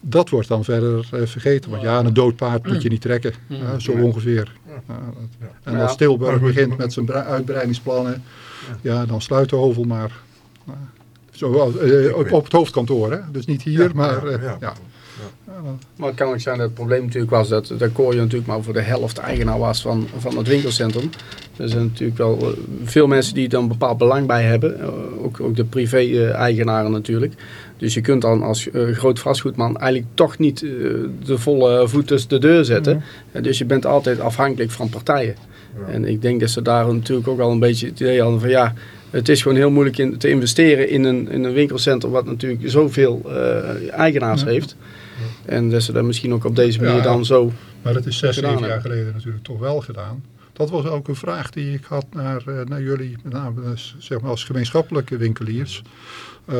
Dat wordt dan verder eh, vergeten. Want ja, een dood paard moet je niet trekken. Ja, zo ongeveer. Ja, dat- en als Tilburg begint met zijn uitbreidingsplannen, ja, dan sluit de hovel maar. Nou, Zo, eh, op, op het hoofdkantoor, hè? dus niet hier, maar ja, eh, ja. ja. Maar het kan ook zijn dat het probleem natuurlijk was dat, dat Corio natuurlijk maar voor de helft eigenaar was van, van het winkelcentrum. Er zijn natuurlijk wel eh, veel mensen die er een bepaald belang bij hebben. Eh, ook, ook de privé-eigenaren natuurlijk. Dus je kunt dan als eh, groot vastgoedman eigenlijk toch niet eh, de volle voet tussen de deur zetten. Eh, dus je bent altijd afhankelijk van partijen. En ik denk dat ze daar natuurlijk ook wel een beetje het idee hadden van ja, het is gewoon heel moeilijk in, te investeren in een, in een winkelcentrum wat natuurlijk zoveel eh, eigenaars heeft. En dat ze dat misschien ook op deze manier dan zo... Maar dat is zes, zeven jaar geleden natuurlijk toch wel gedaan. Dat was ook een vraag die ik had naar, naar jullie, met name dus, zeg maar als gemeenschappelijke winkeliers. Eh,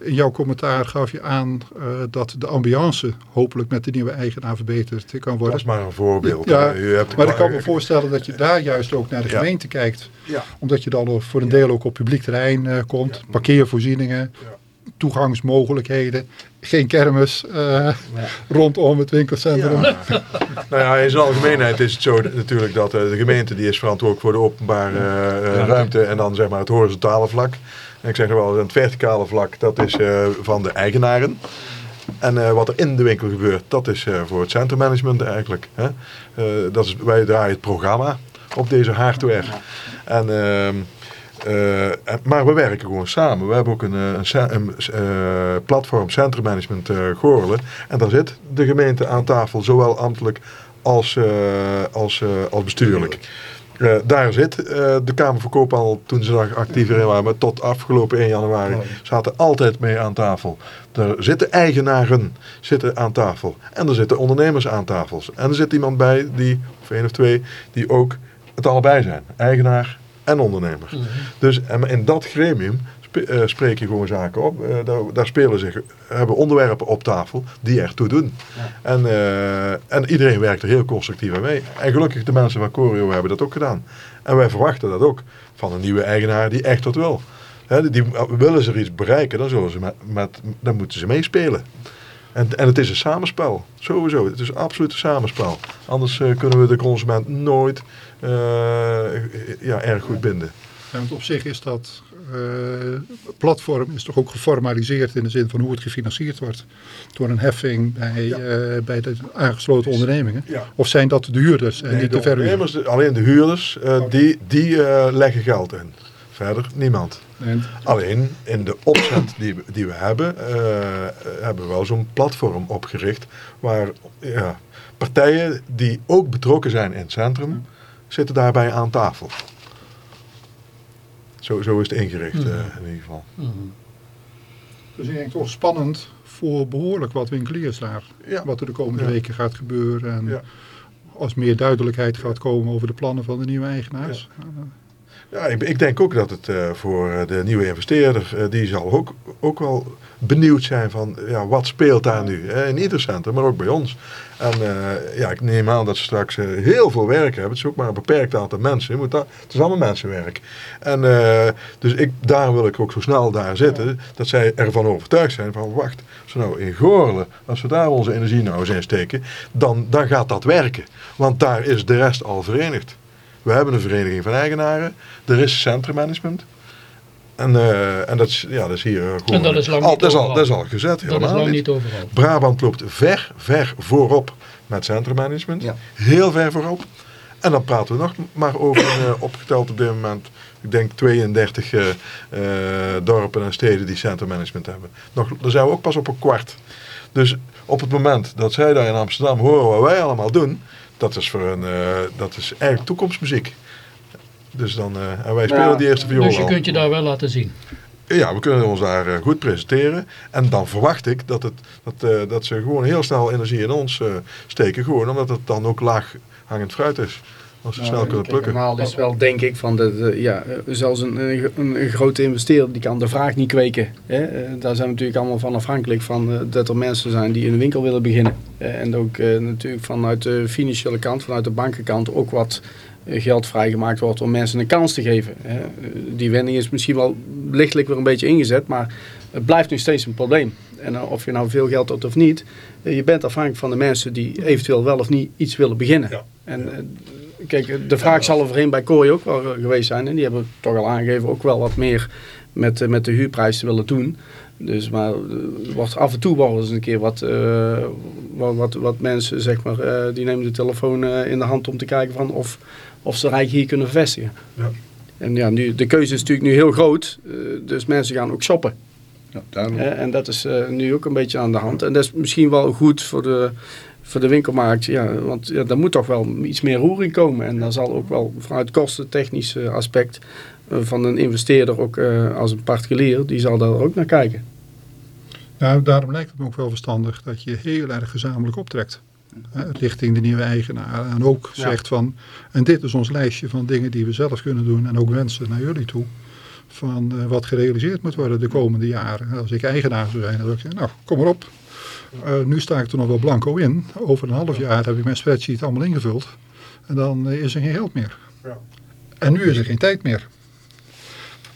in jouw commentaar gaf je aan eh, dat de ambiance hopelijk met de nieuwe eigenaar verbeterd kan Dat worden. is maar een voorbeeld. Ja. U hebt Maar ik kan me voorstellen dat je daar juist ook naar de gemeente kijkt. Ja. Omdat je dan voor een deel ook op publiek terrein eh, komt. Parkeervoorzieningen, toegangsmogelijkheden. Geen kermis eh, rondom het winkelcentrum. Ja. nou ja, in zijn algemeenheid is het zo dat- natuurlijk dat eh, de gemeente die is verantwoordelijk voor de openbare eh, ruimte en dan zeg maar het horizontale vlak. Ik zeg wel, het verticale vlak dat is eh, van de eigenaren. En eh, wat er in de winkel gebeurt, dat is eh, voor het centrummanagement eigenlijk. Hè? Dat is, wij draaien het programma op deze hardware. En, ehm, eh, maar we werken gewoon samen. We hebben ook een, een, een platform Centrummanagement eh Goorlen. En daar zit de gemeente aan tafel, zowel ambtelijk als, als, als bestuurlijk. Eh, daar zit eh, de Kamer van Koophandel, toen ze nog actief in waren, maar tot afgelopen 1 januari, zaten altijd mee aan tafel. Er zitten eigenaren zitten aan tafel. En er zitten ondernemers aan tafels. En er zit iemand bij, die, of één of twee, die ook het allebei zijn. Eigenaar en ondernemer. Dus en in dat gremium spe- eh, spreek je gewoon zaken op. Eh, daar, daar spelen zich, hebben onderwerpen op tafel die ertoe doen. En, eh, en iedereen werkt er heel constructief aan mee. En gelukkig de mensen van Corio hebben dat ook gedaan. En wij verwachten dat ook van een nieuwe eigenaar die echt wat wil. Hè, die, willen ze er iets bereiken, dan, zullen ze met, met, dan moeten ze meespelen. En, en het is een samenspel, sowieso. Het is absoluut een samenspel. Anders kunnen we de consument nooit eh, ja, erg goed binden. Ja, want op zich is dat platform is toch ook geformaliseerd in de zin van hoe het gefinancierd wordt. Door een heffing bij, Ja. eh, bij de aangesloten ondernemingen. Ja. Of zijn dat de huurders en Nee, niet de de verhuurders? alleen de huurders, eh, die, die eh, leggen geld in. Verder niemand. En Alleen in de opzet die, we- die we hebben, eh, hebben we wel zo'n platform opgericht waar ja, partijen die ook betrokken zijn in het centrum, zitten daarbij aan tafel. Zo, zo is het ingericht eh, in ieder geval. Dus ik denk toch spannend voor behoorlijk wat winkeliers daar. Ja. Wat er de komende Ja. weken gaat gebeuren. En Ja. als meer duidelijkheid gaat komen over de plannen van de nieuwe eigenaars. Ja, ik, ik denk ook dat het eh, voor eh, de nieuwe investeerder, eh, die zal ook, ook wel benieuwd zijn van ja, wat speelt daar nu. Hè? In ieder centrum, maar ook bij ons. En ja, ik neem aan dat ze straks heel veel werk hebben. Het is ook maar een beperkt aantal mensen. Je moet daar, het is allemaal mensenwerk. En dus ik, daar wil ik ook zo snel daar zitten, dat zij ervan overtuigd zijn van wacht, als we nou in Goorlen, als we daar onze energie nou eens in steken, dan, dan gaat dat werken. Want daar is de rest al verenigd. We hebben een vereniging van eigenaren. Er is centrummanagement. En, eh, en dat, is, ja, dat is hier gewoon... En dat is lang al, niet dat, is al, overal. dat is al gezet, Dat helemaal is lang niet. niet overal. Brabant loopt ver, ver voorop met centrummanagement. Ja. Heel ver voorop. En dan praten we nog maar over een, eh, opgeteld op dit moment, ik denk 32 eh, eh, dorpen en steden die centrummanagement hebben. Nog, daar zijn we ook pas op een kwart. Dus op het moment dat zij daar in Amsterdam horen wat wij allemaal doen, dat is voor een, eh, dat is erg toekomstmuziek. Dus dan, eh, en wij spelen Ja, die eerste viool Dus je al. kunt je daar wel laten zien. Ja, we kunnen ons daar eh, goed presenteren. En dan verwacht ik dat, het, dat, dat ze gewoon heel snel energie in ons steken. Gewoon omdat het dan ook laag hangend fruit is. Als ze snel kunnen plukken. Normaal is wel, denk ik, van de, de- ja, eh, zelfs een, een, een grote investeerder die kan de vraag niet kweken. Hè? Eh, Daar zijn we natuurlijk allemaal van afhankelijk van eh, dat er mensen zijn die een winkel willen beginnen. En ook natuurlijk vanuit de financiële kant, vanuit de bankenkant ook wat geld vrijgemaakt wordt om mensen een kans te geven. Die wending is misschien wel lichtelijk weer een beetje ingezet, maar het blijft nog steeds een probleem. En of je nou veel geld hebt of niet, je bent afhankelijk van de mensen die eventueel wel of niet iets willen beginnen. Ja. En kijk, de vraag zal er voorheen bij Kooi ook wel geweest zijn. En die hebben toch al aangegeven ook wel wat meer met, eh, met de huurprijs te willen doen. Dus maar eh, wordt af en toe wel eens een keer wat, eh, wat, wat, wat mensen, zeg maar, die nemen de telefoon in de hand om te kijken van of, of ze eigenlijk hier kunnen vestigen. Ja. En ja, nu, de keuze is natuurlijk nu heel groot, dus mensen gaan ook shoppen. Ja, en dat is nu ook een beetje aan de hand. En dat is misschien wel goed voor de, voor de winkelmarkt. Ja, want ja, daar moet toch wel iets meer roering komen. En dan zal ook wel vanuit kostentechnisch aspect eh, van een investeerder, ook eh, als een particulier, die zal daar ook naar kijken. Nou, daarom lijkt het me ook wel verstandig dat je heel erg gezamenlijk optrekt. Hè, richting de nieuwe eigenaar. En ook Ja. zegt van, en dit is ons lijstje van dingen die we zelf kunnen doen. En ook wensen naar jullie toe. Van eh, wat gerealiseerd moet worden de komende jaren. Als ik eigenaar zou zijn, dan zou ik zeggen, nou, kom maar op. Eh, nu sta ik er nog wel blanco in. Over een half jaar heb ik mijn spreadsheet allemaal ingevuld. En dan eh, is er geen geld meer. Ja. En nu is er geen tijd meer.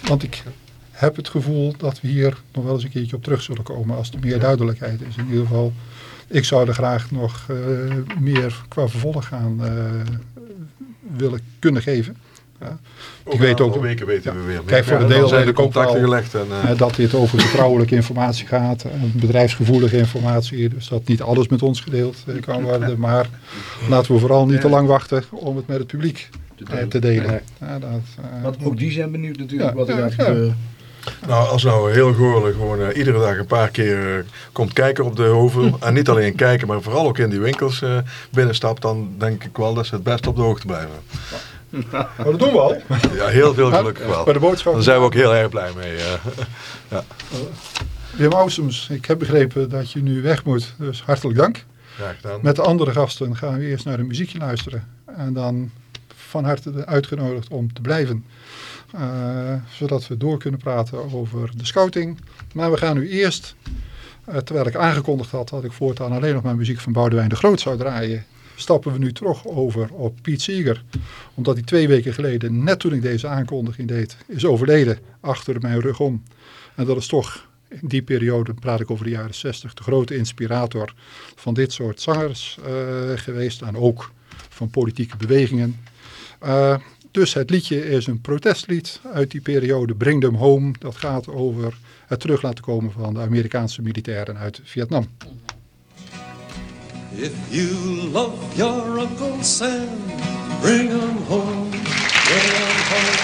Want ik heb het gevoel dat we hier nog wel eens een keertje op terug zullen komen als er meer duidelijkheid is. In ieder geval, ik zou er graag nog eh, meer qua vervolg aan willen kunnen geven. Ja. Ik weet ook- weken weten we weer. meer. Kijk, voor Ja, een dan deel zijn de contacten gelegd. En, eh, Eh, dat dit over vertrouwelijke informatie gaat en bedrijfsgevoelige informatie. Dus dat niet alles met ons gedeeld eh, kan worden. Maar laten we vooral niet te lang wachten om het met het publiek eh, te delen. Ja, dat, eh, Want ook die zijn benieuwd natuurlijk Ja, wat er gaat ja. gebeuren. Nou, als nou heel Goorlen gewoon eh, iedere dag een paar keer eh, komt kijken op de hovel. en niet alleen kijken, maar vooral ook in die winkels eh, binnenstapt. Dan denk ik wel dat ze het best op de hoogte blijven. Maar dat doen we al. Ja, heel veel gelukkig wel. Bij de boodschap. Daar zijn we ook heel erg blij mee. eh. Wim Ausums, ik heb begrepen dat je nu weg moet. Dus hartelijk dank. Graag gedaan. Met de andere gasten gaan we eerst naar een muziekje luisteren. En dan van harte uitgenodigd om te blijven. Eh, zodat we door kunnen praten over de scouting. Maar we gaan nu eerst, eh, terwijl ik aangekondigd had dat ik voortaan alleen nog maar muziek van Boudewijn de Groot zou draaien. Stappen we nu terug over op Piet Seeger. Omdat hij twee weken geleden, net toen ik deze aankondiging deed, is overleden achter mijn rug om. En dat is toch in die periode, praat ik over de jaren 60, de grote inspirator van dit soort zangers eh, geweest. En ook van politieke bewegingen. Eh, dus het liedje is een protestlied uit die periode, Bring Them Home. Dat gaat over het terug laten komen van de Amerikaanse militairen uit Vietnam. If you love your Uncle Sam, bring him home, bring him home.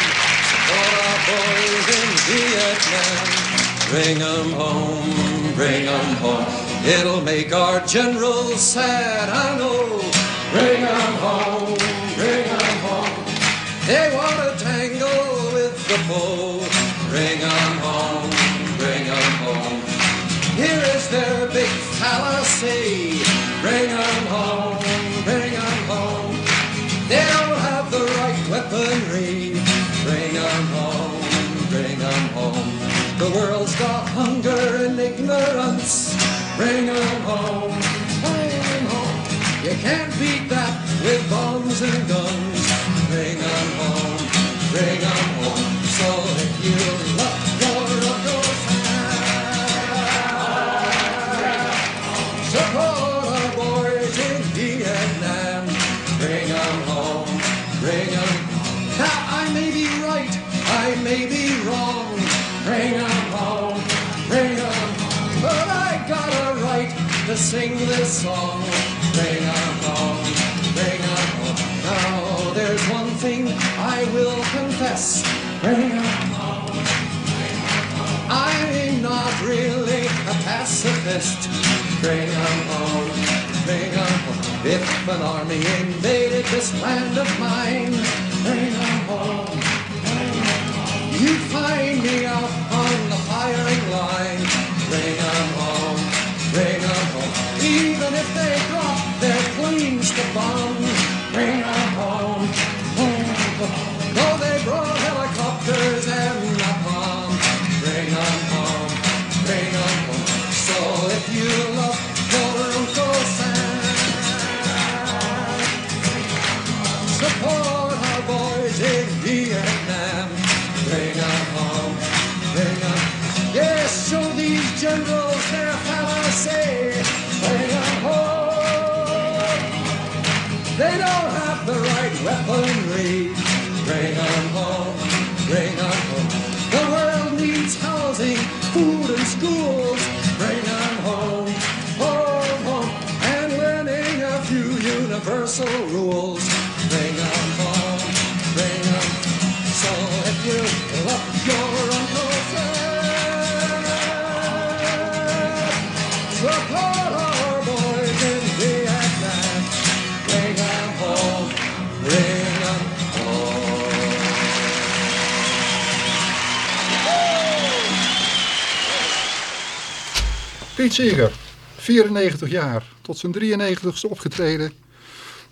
Support our boys in Vietnam. Bring him home, bring him home. It'll make our generals sad, I know. Bring him home, bring him home. They want to tangle with the foe. Ignorance. Bring song. Bring 'em home, bring 'em home. Now there's one thing I will confess. Bring 'em home. I'm not really a pacifist. Bring 'em home, bring 'em home. If an army invaded this land of mine, bring 'em home. You find me out on the firing line. Bring 'em bomb, Piet Seeger, 94 jaar, tot zijn 93ste opgetreden.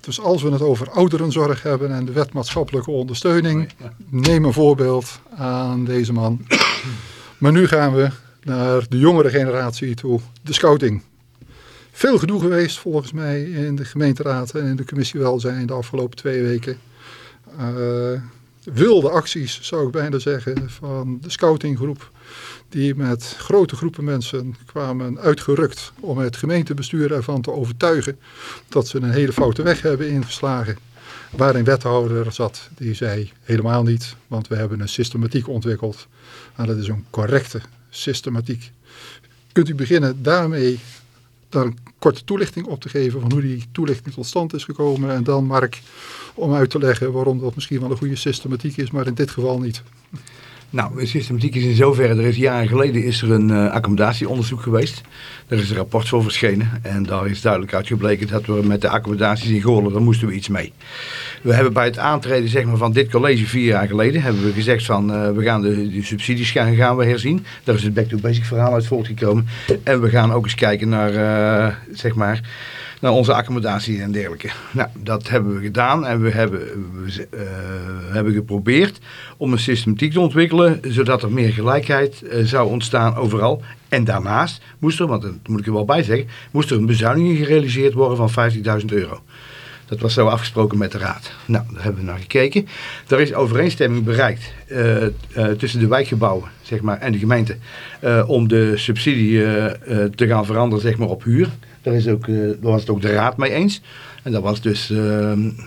Dus als we het over ouderenzorg hebben en de wet maatschappelijke ondersteuning, neem een voorbeeld aan deze man. Maar nu gaan we naar de jongere generatie toe, de scouting. Veel gedoe geweest volgens mij in de gemeenteraad en in de commissie welzijn de afgelopen twee weken. Eh, wilde acties, zou ik bijna zeggen, van de scoutinggroep die met grote groepen mensen kwamen uitgerukt om het gemeentebestuur ervan te overtuigen dat ze een hele foute weg hebben ingeslagen. Waar een wethouder zat die zei helemaal niet, want we hebben een systematiek ontwikkeld. En dat is een correcte systematiek. Kunt u beginnen daarmee daar een korte toelichting op te geven van hoe die toelichting tot stand is gekomen. En dan Mark om uit te leggen waarom dat misschien wel een goede systematiek is, maar in dit geval niet. Nou, systematiek is in zoverre, er is jaren geleden is er een eh, accommodatieonderzoek geweest. Daar is een rapport voor verschenen en daar is duidelijk uit gebleken dat we met de accommodaties in Goorlen, daar moesten we iets mee. We hebben bij het aantreden zeg maar, van dit college vier jaar geleden... hebben we gezegd van eh, we gaan de, de subsidies gaan, gaan we herzien. Daar is het back to basic verhaal uit voortgekomen. En we gaan ook eens kijken naar, eh, zeg maar, naar onze accommodatie en dergelijke. Nou, dat hebben we gedaan en we hebben, eh, hebben geprobeerd om een systematiek te ontwikkelen... zodat er meer gelijkheid eh, zou ontstaan overal. En daarnaast moest er, want dat moet ik er wel bij zeggen... moest er een bezuiniging gerealiseerd worden van 15.000 euro. Dat was zo afgesproken met de raad. Nou, daar hebben we naar gekeken. Er is overeenstemming bereikt eh, tussen de wijkgebouwen zeg maar, en de gemeente om de subsidie te gaan veranderen zeg maar, op huur. Daar, is ook, eh, was het ook de raad mee eens. En dat was dus, eh,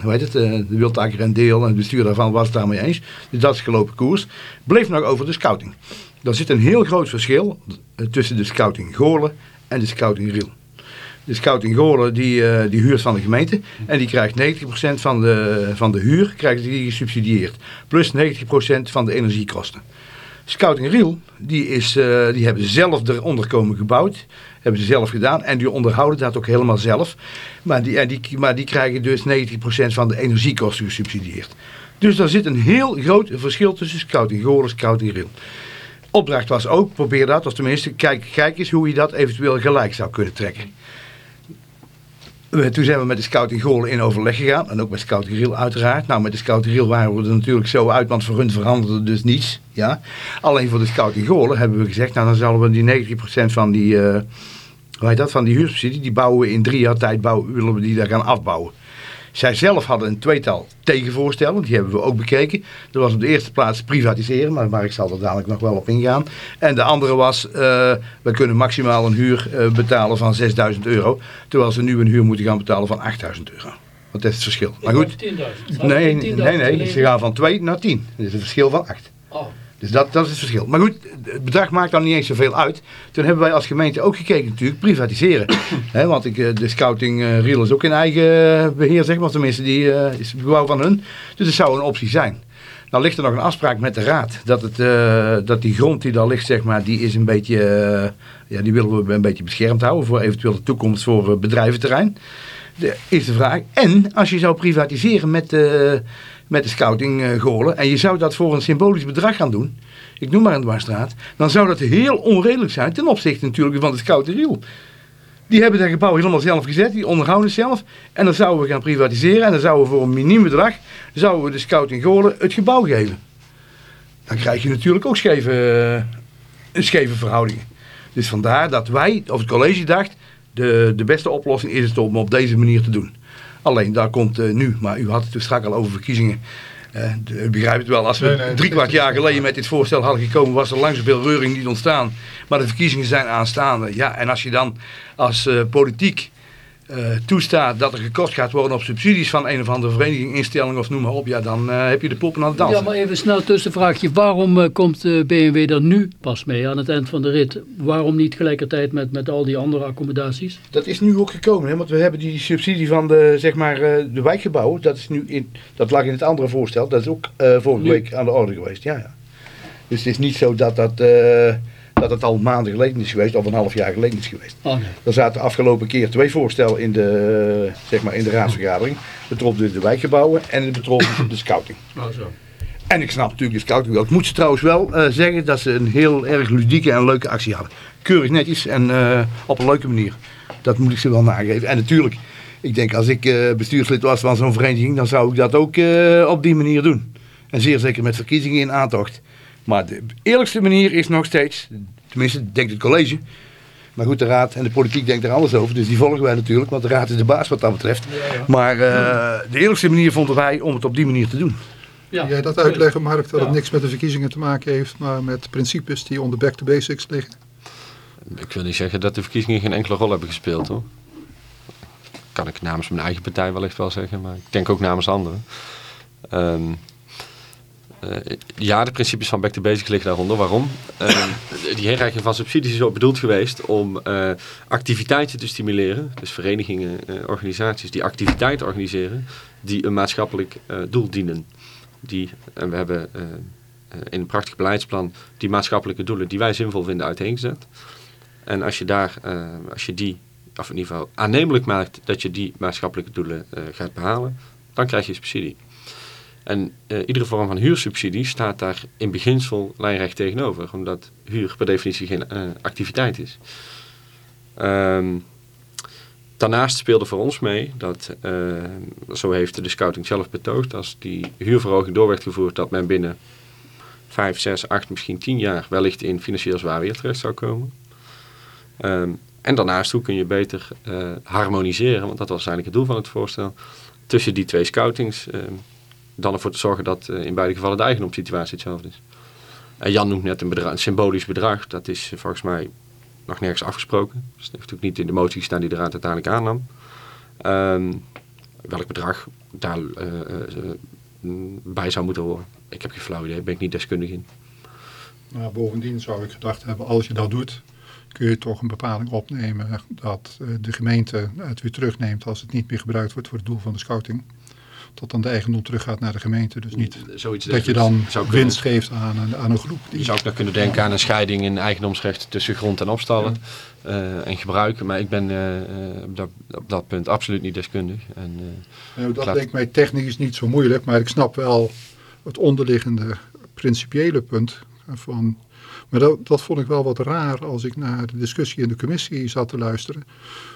hoe heet het, eh, de Wildakker en Deel en het bestuur daarvan was het daarmee eens. Dus dat is gelopen koers. Bleef nog over de scouting. Er zit een heel groot verschil tussen de scouting Goorlen en de scouting Riel. De scouting Goorlen die, die huurt van de gemeente en die krijgt 90% van de, van de huur krijgt die gesubsidieerd. Plus 90% van de energiekosten. Scouting Riel, die, is, eh, die hebben zelf de onderkomen gebouwd. Hebben ze zelf gedaan. En die onderhouden dat ook helemaal zelf. Maar die, en die, maar die krijgen dus 90% van de energiekosten gesubsidieerd. Dus daar zit een heel groot verschil tussen Scouting Goorlen en Scouting Riel. Opdracht was ook, probeer dat, of tenminste, kijk, kijk eens hoe je dat eventueel gelijk zou kunnen trekken. We- Toen zijn we met de Scouting in overleg gegaan. En ook met Scouting Riel uiteraard. Nou, met de Scouting Riel waren we er natuurlijk zo uit, want voor hun veranderde dus niets. Ja. Alleen voor de Scouting hebben we gezegd, nou dan zullen we die 90% van die, eh hoe heet dat, van die huursubsidie, die bouwen we in drie jaar tijd, bouwen, willen we die daar gaan afbouwen. Zij zelf hadden een tweetal tegenvoorstellen, die hebben we ook bekeken. Dat was op de eerste plaats privatiseren, maar, maar ik zal er dadelijk nog wel op ingaan. En de andere was, eh, we kunnen maximaal een huur eh, betalen van 6000 euro, terwijl ze nu een huur moeten gaan betalen van 8000 euro. Want dat is het verschil. Maar goed, 10.000. nee, 10.000 nee, nee, ze gaan van 2 naar 10. Dat is een verschil van 8. Oh. Dus dat, dat is het verschil. Maar goed, het bedrag maakt dan niet eens zoveel uit. Toen hebben wij als gemeente ook gekeken natuurlijk, privatiseren. Hè, want ik, eh, de scouting eh Riel is ook in eigen beheer, zeg maar. Tenminste, die eh, is het gebouw van hun. Dus het zou een optie zijn. Nou ligt er nog een afspraak met de raad. Dat, het, eh, dat die grond die daar ligt, zeg maar, die is een beetje... eh, ja, die willen we een beetje beschermd houden voor eventueel de toekomst voor eh, bedrijventerrein. De, is de vraag. En als je zou privatiseren met de, met de scouting eh, Goorlen en je zou dat voor een symbolisch bedrag gaan doen, ik noem maar een dwarsstraat, dan zou dat heel onredelijk zijn ten opzichte natuurlijk van de scouting Riel. Die hebben dat gebouw helemaal zelf gezet, die onderhouden het zelf. En dan zouden we gaan privatiseren en dan zouden we voor een miniem bedrag, zouden we de scouting Goorlen het gebouw geven. Dan krijg je natuurlijk ook scheve, eh, scheve verhoudingen. Dus vandaar dat wij, of het college dacht, de, de beste oplossing is het om op deze manier te doen. Alleen daar komt eh, nu, maar u had het toen straks al over verkiezingen. De- u begrijpt het wel, als we Nee, nee, drie kwart jaar geleden met dit voorstel hadden gekomen, was er lang zoveel reuring niet ontstaan. Maar de verkiezingen zijn aanstaande. Ja, en als je dan als eh, politiek eh, toestaat dat er gekocht gaat worden op subsidies van een of andere vereniging, instelling of noem maar op, ja, dan eh, heb je de poppen aan het dansen. Ja, maar even snel tussenvraagje. Waarom eh, komt eh, BMW er nu pas mee aan het eind van de rit? Waarom niet tegelijkertijd met, met al die andere accommodaties? Dat is nu ook gekomen, hè? want we hebben die subsidie van de, zeg maar, eh, de wijkgebouwen. Dat, is nu in, dat lag in het andere voorstel. Dat is ook eh, vorige Nu? week aan de orde geweest. Ja, ja. Dus het is niet zo dat dat, eh, dat het al maanden geleden is geweest of een half jaar geleden is geweest. Oh nee. Er zaten afgelopen keer twee voorstellen in de, zeg maar in de raadsvergadering. Betrof dus de wijkgebouwen en het betrof de scouting. Oh, zo. En ik snap natuurlijk de scouting wel. Ik moet ze trouwens wel eh, zeggen dat ze een heel erg ludieke en leuke actie hadden. Keurig netjes en eh, op een leuke manier. Dat moet ik ze wel nageven. En natuurlijk, ik denk als ik eh, bestuurslid was van zo'n vereniging, dan zou ik dat ook op die manier doen. En zeer zeker met verkiezingen in aantocht. Maar de eerlijkste manier is nog steeds, tenminste denkt het college, maar goed, de raad en de politiek denkt er anders over. Dus die volgen wij natuurlijk, want de raad is de baas wat dat betreft. Maar eh, de eerlijkste manier vonden wij om het op die manier te doen. Ja. Jij dat uitleggen, Mark, dat Ja. het niks met de verkiezingen te maken heeft, maar met principes die onder back to basics liggen? Ik wil niet zeggen dat de verkiezingen geen enkele rol hebben gespeeld hoor. Kan ik namens mijn eigen partij wellicht wel zeggen, maar ik denk ook namens anderen. Ehm, eh, ja, de principes van Back to Basics liggen daaronder. Waarom? Ehm, die herreiking van subsidies is ook bedoeld geweest om eh, activiteiten te stimuleren. Dus verenigingen, eh, organisaties die activiteiten organiseren die een maatschappelijk eh, doel dienen. Die, en we hebben eh, eh, in een prachtig beleidsplan die maatschappelijke doelen die wij zinvol vinden uiteengezet. En als je daar, eh, als je die, of in ieder geval aannemelijk maakt dat je die maatschappelijke doelen eh, gaat behalen, dan krijg je subsidie. En eh, iedere vorm van huursubsidie staat daar in beginsel lijnrecht tegenover, omdat huur per definitie geen eh, activiteit is. Ehm, daarnaast speelde voor ons mee dat, eh, zo heeft de scouting zelf betoogd, als die huurverhoging door werd gevoerd, dat men binnen 5, 6, 8, misschien 10 jaar wellicht in financieel zwaar weer terecht zou komen. Ehm, en daarnaast, hoe kun je beter harmoniseren, want dat was eigenlijk het doel van het voorstel, tussen die twee scoutings, ehm, dan ervoor te zorgen dat eh, in beide gevallen de eigendomssituatie hetzelfde is. En Jan noemt net een, een symbolisch bedrag, dat is eh, volgens mij nog nergens afgesproken. Dus dat heeft natuurlijk niet in de motie gestaan die de Raad uiteindelijk aannam. Ehm, welk bedrag daar eh, zou moeten horen. Ik heb geen flauw idee, ben ik niet deskundig in. Nou, bovendien zou ik gedacht hebben, als je dat doet, kun je toch een bepaling opnemen dat de gemeente het weer terugneemt als het niet meer gebruikt wordt voor het doel van de scouting. Dat dan de eigendom teruggaat naar de gemeente. Dus niet Zoiets dat je dan zou kunnen- winst geeft aan een, aan een groep. Je Die, zou ook nog kunnen denken aan een scheiding in eigendomsrecht tussen grond en opstallen eh, en gebruik. Maar ik ben eh, eh, op, dat, op dat punt absoluut niet deskundig. En, eh, Nou, dat Laat- lijkt mij technisch niet zo moeilijk, maar ik snap wel het onderliggende principiële punt. Van, maar dat, dat vond ik wel wat raar als ik naar de discussie in de commissie zat te luisteren.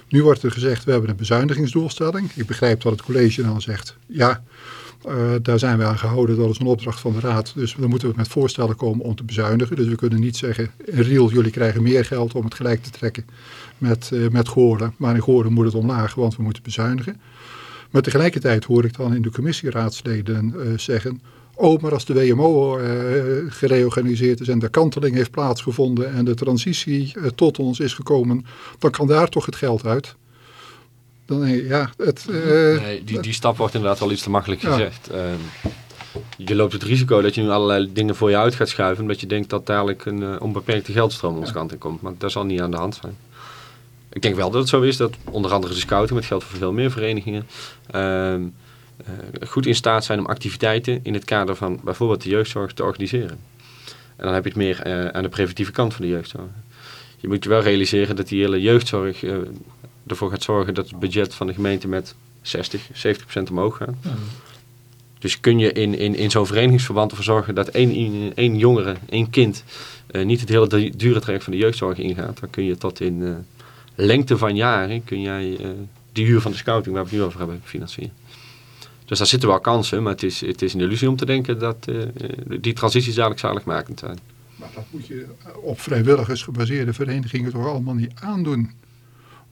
Nu wordt er gezegd, we hebben een bezuinigingsdoelstelling. Ik begrijp dat het college dan zegt, ja, eh, daar zijn we aan gehouden. Dat is een opdracht van de raad. Dus dan moeten we met voorstellen komen om te bezuinigen. Dus we kunnen niet zeggen, in Riel, jullie krijgen meer geld om het gelijk te trekken met, eh met. Maar in Goorlen moet het omlaag, want we moeten bezuinigen. Maar tegelijkertijd hoor ik dan in de commissieraadsleden eh, zeggen... oh, maar als de WMO eh, gereorganiseerd is en de kanteling heeft plaatsgevonden... en de transitie eh, tot ons is gekomen, dan kan daar toch het geld uit. Dan ik, ja, het... eh, nee, die, die stap wordt inderdaad wel iets te makkelijk Ja. gezegd. Ehm, je loopt het risico dat je nu allerlei dingen voor je uit gaat schuiven. Omdat je denkt dat dadelijk een eh, onbeperkte geldstroom onze kant in komt. Maar dat zal niet aan de hand zijn. Ik denk wel dat het zo is dat onder andere de scouting, met geld voor veel meer verenigingen, ehm, eh, goed in staat zijn om activiteiten in het kader van bijvoorbeeld de jeugdzorg te organiseren. En dan heb je het meer eh, aan de preventieve kant van de jeugdzorg. Je moet je wel realiseren dat die hele jeugdzorg eh, ervoor gaat zorgen dat het budget van de gemeente met 60, 70 procent omhoog gaat. Dus kun je in, in, in zo'n verenigingsverband ervoor zorgen dat één, één jongere, één kind, eh, niet het hele du- dure traject van de jeugdzorg ingaat. Dan kun je tot in eh, lengte van jaren, kun jij eh die huur van de scouting waar we het nu over hebben, financieren. Dus daar zitten wel kansen, maar het is, het is een illusie om te denken dat eh, eh, die transities dadelijk zaligmakend zijn. Maar dat moet je op vrijwilligers gebaseerde verenigingen toch allemaal niet aandoen.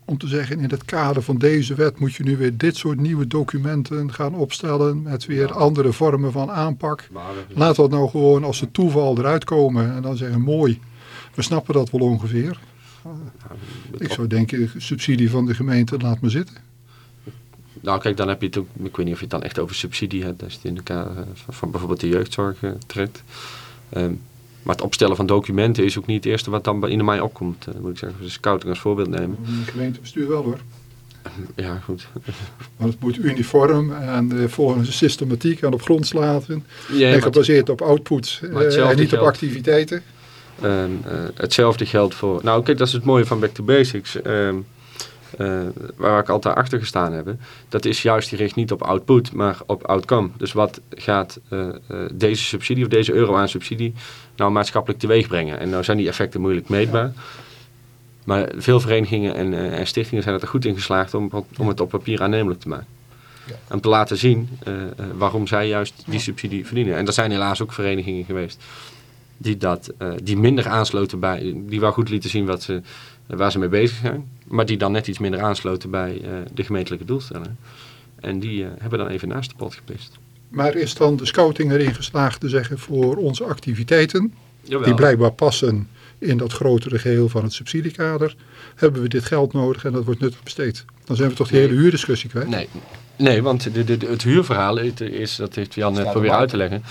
Om te zeggen, in het kader van deze wet moet je nu weer dit soort nieuwe documenten gaan opstellen met weer andere vormen van aanpak. Laat dat nou gewoon als ze toeval eruit komen en dan zeggen, mooi, we snappen dat wel ongeveer. Ik zou denken, subsidie van de gemeente, laat maar zitten. Nou kijk, dan heb je het ook, ik weet niet of je het dan echt over subsidie hebt, als je het in de kader eh, van, van bijvoorbeeld de jeugdzorg eh, trekt. Ehm, maar het opstellen van documenten is ook niet het eerste wat dan in de mij opkomt, eh, moet ik zeggen. Dus scouting als voorbeeld nemen. De gemeentebestuur wel hoor. Ja, goed. Want het moet uniform en volgens een systematiek en op grond laten. Ja, en maar gebaseerd op output maar en niet op activiteiten. Ehm, eh, hetzelfde geldt voor. Nou, kijk, dat is het mooie van Back to Basics. ehm, eh, waar ik altijd achter gestaan heb. Dat is juist gericht niet op output, maar op outcome. Dus wat gaat eh, eh, deze subsidie of deze euro aan subsidie nou maatschappelijk teweeg brengen? En nou zijn die effecten moeilijk meetbaar. Maar veel verenigingen en, en stichtingen zijn er goed in geslaagd om, om het op papier aannemelijk te maken. Om te laten zien waarom zij juist die subsidie verdienen. En er zijn helaas ook verenigingen geweest die, dat, die minder aansloten bij, die wel goed lieten zien wat ze, waar ze mee bezig zijn, maar die dan net iets minder aansloten bij eh, de gemeentelijke doelstellingen. En die eh, hebben dan even naast de pot gepist. Maar is dan de scouting erin geslaagd te zeggen voor onze activiteiten, Jawel. die blijkbaar passen in dat grotere geheel van het subsidiekader, hebben we dit geld nodig en dat wordt nuttig besteed. Dan zijn we toch die Nee. hele huurdiscussie kwijt. Nee, nee want de, de, de- het huurverhaal is, dat heeft Jan net proberen uit te leggen.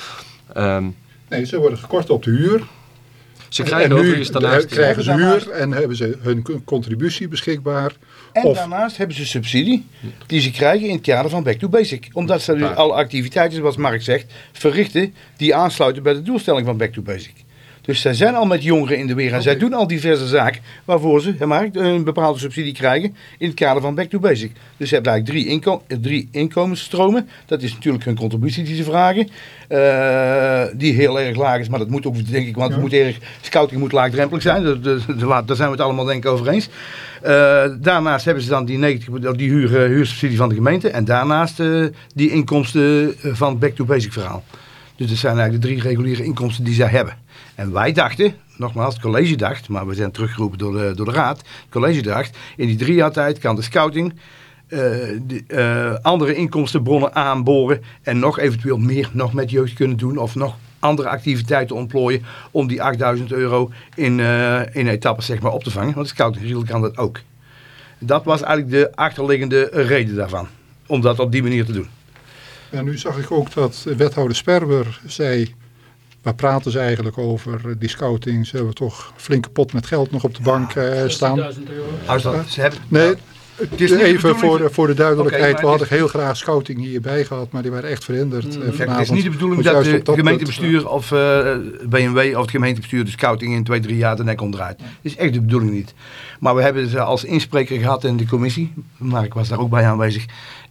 Ehm, Nee, ze worden gekort op de huur. Ze En- krijgen en nu overigens daarnaast... krijgen ze huur en hebben ze hun co- contributie beschikbaar. En Of- daarnaast hebben ze subsidie die ze krijgen in het kader van Back to Basic. Omdat ze dus alle activiteiten, zoals Mark zegt, verrichten die aansluiten bij de doelstelling van Back to Basic. Dus zij zijn al met jongeren in de weer en zij doen al diverse zaken waarvoor ze Mark, een bepaalde subsidie krijgen in het kader van Back to Basic. Dus ze hebben eigenlijk drie, inkom eh, drie inkomensstromen. Dat is natuurlijk hun contributie die ze vragen, eh, die heel erg laag is, maar dat moet ook denk ik, want het moet erg, scouting moet laagdrempelig zijn, daar, zijn we het allemaal denk ik over eens. Eh, daarnaast hebben ze dan die, 90, die huur, eh, huursubsidie van de gemeente en daarnaast die inkomsten van het Back to Basic verhaal. Dus dat zijn eigenlijk de drie reguliere inkomsten die zij hebben. En wij dachten, nogmaals, het college dacht, maar we zijn teruggeroepen door de, door de raad. Het college dacht, in die drie jaar tijd kan de scouting eh, eh, andere inkomstenbronnen aanboren en nog eventueel meer nog met jeugd kunnen doen of nog andere activiteiten ontplooien om die 8000 euro in, eh, in etappes zeg maar, op te vangen. Want de scouting kan dat ook. Dat was eigenlijk de achterliggende reden daarvan. Om dat op die manier te doen. En nu zag ik ook dat wethouder Sperber zei, waar praten ze eigenlijk over, die scouting, ze hebben toch een flinke pot met geld nog op de bank eh, staan. 60.000 euro. Ze hebben, Nee, het is niet de even voor de, voor de duidelijkheid, maar we hadden het heel graag scouting hierbij gehad, maar die waren echt verhinderd eh, Kijk, vanavond. het is niet de bedoeling dat dat gemeentebestuur of eh, BMW of het gemeentebestuur de scouting in twee, drie jaar de nek omdraait. Dat is echt de bedoeling niet. Maar we hebben ze als inspreker gehad in de commissie. Mark was daar ook bij aanwezig.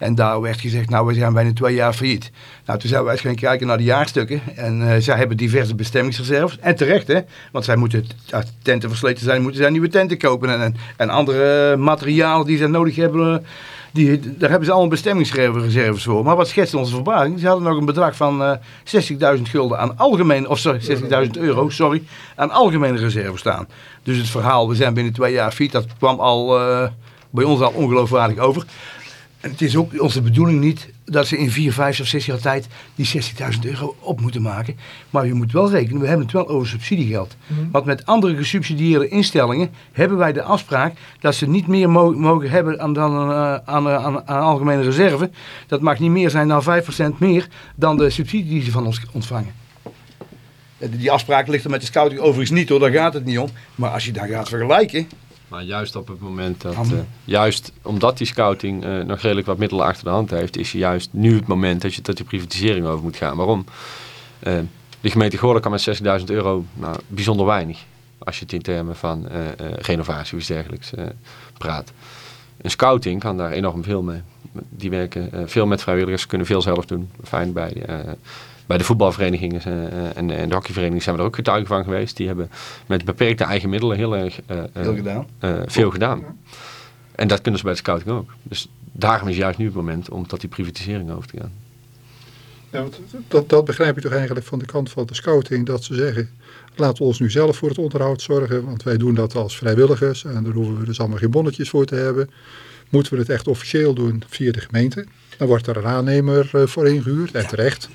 En daar werd gezegd, nou we zijn bijna twee jaar failliet. Nou, toen zijn we eens gaan kijken naar de jaarstukken. En eh, zij hebben diverse bestemmingsreserves. En terecht hè, want zij moeten, als tenten versleten zijn, moeten zij nieuwe tenten kopen. En, en, en andere materialen die zij nodig hebben... eh, die, daar hebben ze allemaal bestemmingsreserves voor. Maar wat schetst onze verbazing? Ze hadden nog een bedrag van eh 60.000 gulden aan algemeen, of sorry, 60.000 euro, sorry, aan algemene reserve staan. Dus het verhaal, we zijn binnen twee jaar fiet, dat kwam al eh, bij ons al ongeloofwaardig over. En het is ook onze bedoeling niet dat ze in vier, vijf of zes jaar tijd die 60.000 euro op moeten maken. Maar je moet wel rekenen, we hebben het wel over subsidiegeld. Want met andere gesubsidieerde instellingen hebben wij de afspraak dat ze niet meer mo- mogen hebben aan, dan, eh, aan, eh, aan, aan algemene reserve. Dat mag niet meer zijn dan 5% meer dan de subsidie die ze van ons ontvangen. Eh, Die afspraak ligt er met de scouting overigens niet hoor, daar gaat het niet om. Maar als je dan gaat vergelijken, Maar juist op het moment dat, eh, juist omdat die scouting eh, nog redelijk wat middelen achter de hand heeft, is juist nu het moment dat je tot die privatisering over moet gaan. Waarom? Eh, de gemeente Goorlen kan met 60.000 euro nou, bijzonder weinig. Als je het in termen van renovatie of iets dergelijks praat. Een scouting kan daar enorm veel mee. Die werken eh, veel met vrijwilligers, kunnen veel zelf doen. Fijn bij, eh, bij de voetbalverenigingen eh, en, en de hockeyverenigingen zijn we er ook getuige van geweest. Die hebben met beperkte eigen middelen heel erg eh, eh, heel gedaan. eh, veel gedaan. En dat kunnen ze bij de scouting ook. Dus daarom is juist nu het moment om tot die privatisering over te gaan. Ja, want dat, dat begrijp ik toch eigenlijk van de kant van de scouting, dat ze zeggen, laten we ons nu zelf voor het onderhoud zorgen, want wij doen dat als vrijwilligers en daar hoeven we dus allemaal geen bonnetjes voor te hebben. Moeten we het echt officieel doen via de gemeente, dan wordt er een aannemer eh, voor ingehuurd, en terecht.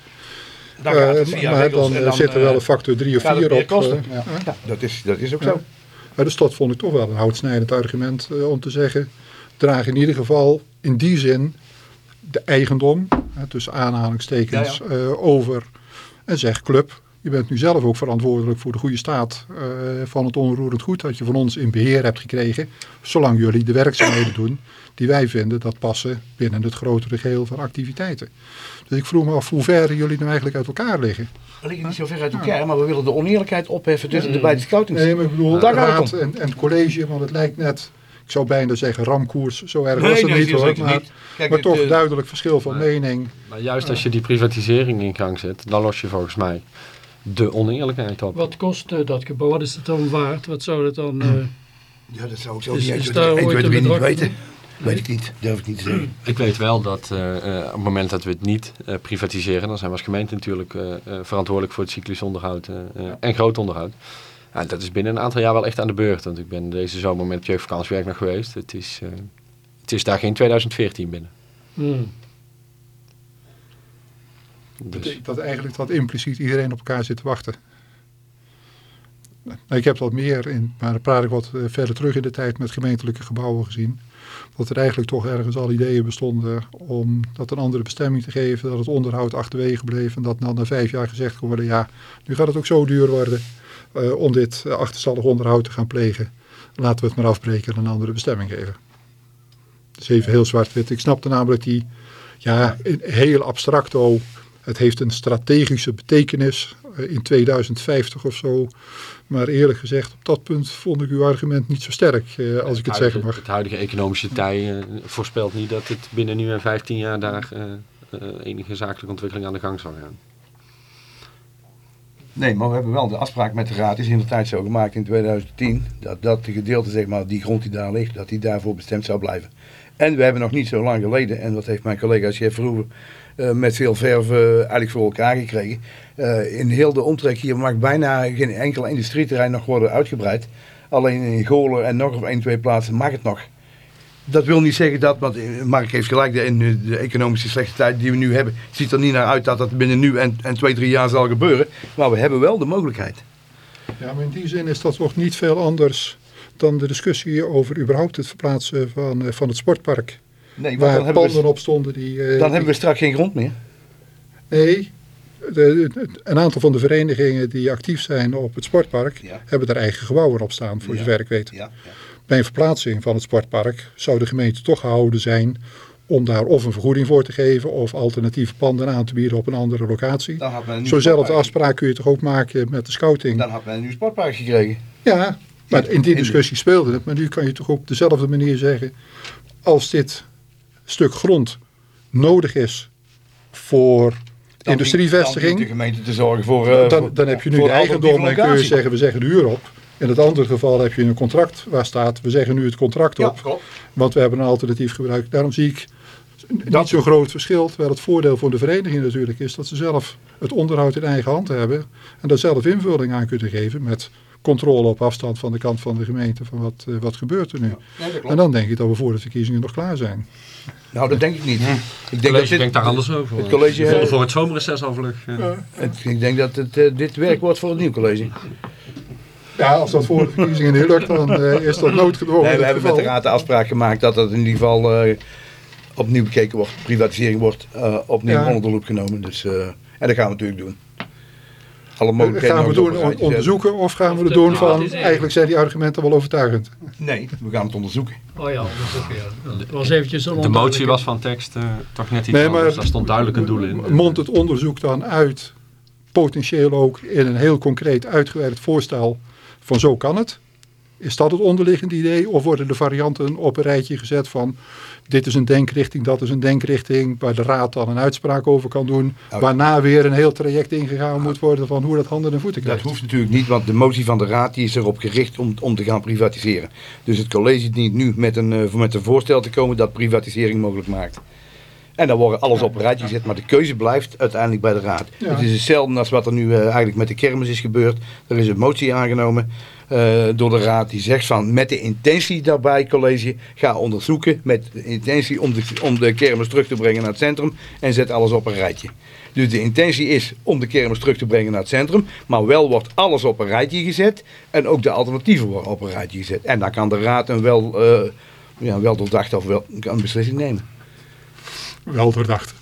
Dan Eh, maar dan, eh, zit er wel een factor 3 of gaat het 4 meer op. kosten. ja. Ja, dat is, dat is ook Ja. zo. Maar dus dat vond ik toch wel een houtsnijdend argument om te zeggen, draag in ieder geval in die zin de eigendom, tussen aanhalingstekens, Ja, over en zeg club. Je bent nu zelf ook verantwoordelijk voor de goede staat van het onroerend goed dat je van ons in beheer hebt gekregen, zolang jullie de werkzaamheden doen die wij vinden dat passen binnen het grotere geheel van activiteiten. Dus ik vroeg me af hoe ver jullie nou eigenlijk uit elkaar liggen. We liggen niet zo ver uit elkaar, maar we willen de oneerlijkheid opheffen tussen de beide scoutings. Nee, maar ik bedoel, Daar gaat het raad en, en college, want het lijkt net, ik zou bijna zeggen ramkoers, zo erg Nee, was het nee, niet dat hoor, maar, niet. Kijk, maar toch eh, duidelijk verschil van mening. Maar juist als je die privatisering in gang zet, dan los je volgens mij de oneerlijkheid op. Wat kost dat gebouw? Wat is het dan waard? Wat zou het dan... eh, Ja, dat zou ik zo Is- niet is eens daar weten. ooit 1, 2, een 3 niet weten. Weet ik niet, durf ik niet te zeggen. Ik weet wel dat eh, eh, op het moment dat we het niet eh, privatiseren, dan zijn we als gemeente natuurlijk eh, eh, verantwoordelijk voor het cyclisch onderhoud en groot onderhoud. Ja, dat is binnen een aantal jaar wel echt aan de beurt, want ik ben deze zomer met het jeugdvakantiewerk nog geweest. Het is, eh, het is daar geen 2014 binnen. hmm. Dus, betekent dat eigenlijk dat impliciet iedereen op elkaar zit te wachten. Ik heb dat meer, in, maar dan praat ik wat eh, verder terug in de tijd met gemeentelijke gebouwen gezien. Dat er eigenlijk toch ergens al ideeën bestonden om dat een andere bestemming te geven. Dat het onderhoud achterwege bleef en dat dan na vijf jaar gezegd kon worden. Ja, nu gaat het ook zo duur worden eh, om dit achterstallig onderhoud te gaan plegen. Laten we het maar afbreken en een andere bestemming geven. Dus even heel zwart-wit. Ik snapte namelijk die, ja, heel abstracto. Het heeft een strategische betekenis. Eh, in 2050 of zo. Maar eerlijk gezegd, op dat punt vond ik uw argument niet zo sterk, eh, als ik het huidige, zeggen mag. Het huidige economische tij eh, voorspelt niet dat het binnen nu en 15 jaar daar eh, eh, enige zakelijke ontwikkeling aan de gang zal gaan. Nee, maar we hebben wel de afspraak met de raad, is in de tijd zo gemaakt in 2010, dat dat de gedeelte, zeg maar, die grond die daar ligt, dat die daarvoor bestemd zou blijven. En we hebben nog niet zo lang geleden, en dat heeft mijn collega Verhoeven eh, met veel eh, eigenlijk voor elkaar gekregen. Eh, in heel de omtrek hier mag bijna geen enkel industrieterrein nog worden uitgebreid. Alleen in Golen en nog op 1, 2 plaatsen mag het nog. Dat wil niet zeggen dat, want eh, Mark heeft gelijk, de, de- economische slechte tijd die we nu hebben, ziet er niet naar uit dat dat binnen nu en, en twee, drie jaar zal gebeuren. Maar we hebben wel de mogelijkheid. Ja, maar in die zin is dat toch niet veel anders dan de discussie over überhaupt het verplaatsen van, eh, van het sportpark. Nee, Waar dan panden we, op stonden die... eh, dan hebben we straks geen grond meer. Nee, de, de- een aantal van de verenigingen die actief zijn op het sportpark... Ja. hebben er eigen gebouwen op staan, voor Ja. zover ik weet. Ja, Bij een verplaatsing van het sportpark zou de gemeente toch gehouden zijn... om daar of een vergoeding voor te geven... of alternatieve panden aan te bieden op een andere locatie. Zo'nzelfde afspraak kun je toch ook maken met de scouting. Dan had men een nieuw sportpark gekregen. Ja, maar in die discussie speelde het. Maar nu kan je toch op dezelfde manier zeggen... als dit stuk grond nodig is voor Dan Dan industrievestiging... dient de gemeente te zorgen voor... eh, dan, dan heb je nu de eigendom en kun je zeggen we zeggen de huur op. In het andere geval heb je een contract waar staat we zeggen nu het contract Ja, op. klopt. Want we hebben een alternatief gebruik. Daarom zie ik niet Dat- zo'n groot verschil. Terwijl het voordeel voor de vereniging natuurlijk is dat ze zelf het onderhoud in eigen hand hebben. En daar zelf invulling aan kunnen geven met controle op afstand van de kant van de gemeente van wat, eh, wat gebeurt er nu. Ja. En dan denk ik dat we voor de verkiezingen nog klaar zijn. Nou, dat denk ik niet. Ik Het denk, college dat dit, denkt daar anders over. het college- vonden voor het zomerreces al vlug. eh. het- ik denk dat het, eh, dit werk wordt voor het nieuw college. Ja, als dat voor de verkiezingen niet lukt, dan eh, is dat noodgedwongen. Nee, we hebben met de raad de afspraak gemaakt dat dat in ieder geval eh, opnieuw bekeken wordt. Privatisering wordt eh, opnieuw Ja. onder de loep genomen. Dus, eh, en dat gaan we natuurlijk doen. Alle mogelijkheden Gaan we rijtje onderzoeken of gaan we Of het de doen van eigenlijk zijn die argumenten wel overtuigend? Nee, we gaan het onderzoeken. Oh ja. Het was eventjes een De motie was van tekst eh, toch net iets Nee, anders. maar- Daar stond duidelijk een doel in. Mondt het onderzoek dan uit, potentieel ook in een heel concreet uitgewerkt voorstel van zo kan het? Is dat het onderliggende idee? Of worden de varianten op een rijtje gezet van dit is een denkrichting, dat is een denkrichting, waar de raad dan een uitspraak over kan doen, Nou, waarna weer een heel traject ingegaan moet worden van hoe dat handen en voeten Dat krijgt? hoeft natuurlijk niet, want de motie van de raad die is erop gericht om, om te gaan privatiseren. Dus het college dient nu met een, eh, met een voorstel te komen dat privatisering mogelijk maakt. En dan wordt alles op een rijtje gezet, maar de keuze blijft uiteindelijk bij de raad. Ja. Het is hetzelfde als wat er nu eh, eigenlijk met de kermis is gebeurd. Er is een motie aangenomen eh, door de raad die zegt van met de intentie daarbij, college, ga onderzoeken met de intentie om de, om de kermis terug te brengen naar het centrum en zet alles op een rijtje. Dus de intentie is om de kermis terug te brengen naar het centrum, maar wel wordt alles op een rijtje gezet en ook de alternatieven worden op een rijtje gezet. En dan kan de raad een wel, eh ja, wel doordacht of wel een beslissing nemen. Wel doordacht.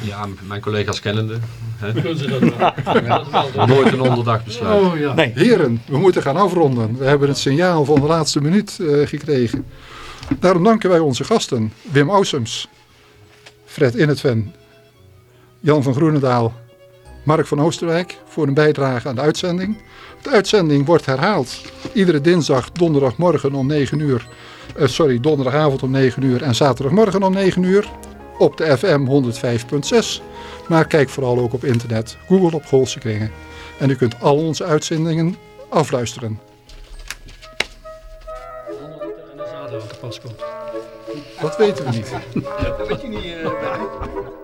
Ja, mijn collega's kennende. Hè. Ze dat wel? Nooit een onderdag besluit. Oh ja. Nee. Heren, we moeten gaan afronden. We hebben het signaal van de laatste minuut eh, gekregen. Daarom danken wij onze gasten. Wim Ausums, Fred Innetven, Jan van Groenendaal, Mark van Oosterwijk voor een bijdrage aan de uitzending. De uitzending wordt herhaald iedere dinsdag, donderdagmorgen om 9 uur. eh, sorry, donderdagavond om 9 uur en zaterdagmorgen om 9 uur op de FM 105.6. Maar kijk vooral ook op internet, Google op Goolse Kringen. En u kunt al onze uitzendingen afluisteren. Dat er. Dat weten we niet. Dat weet je niet.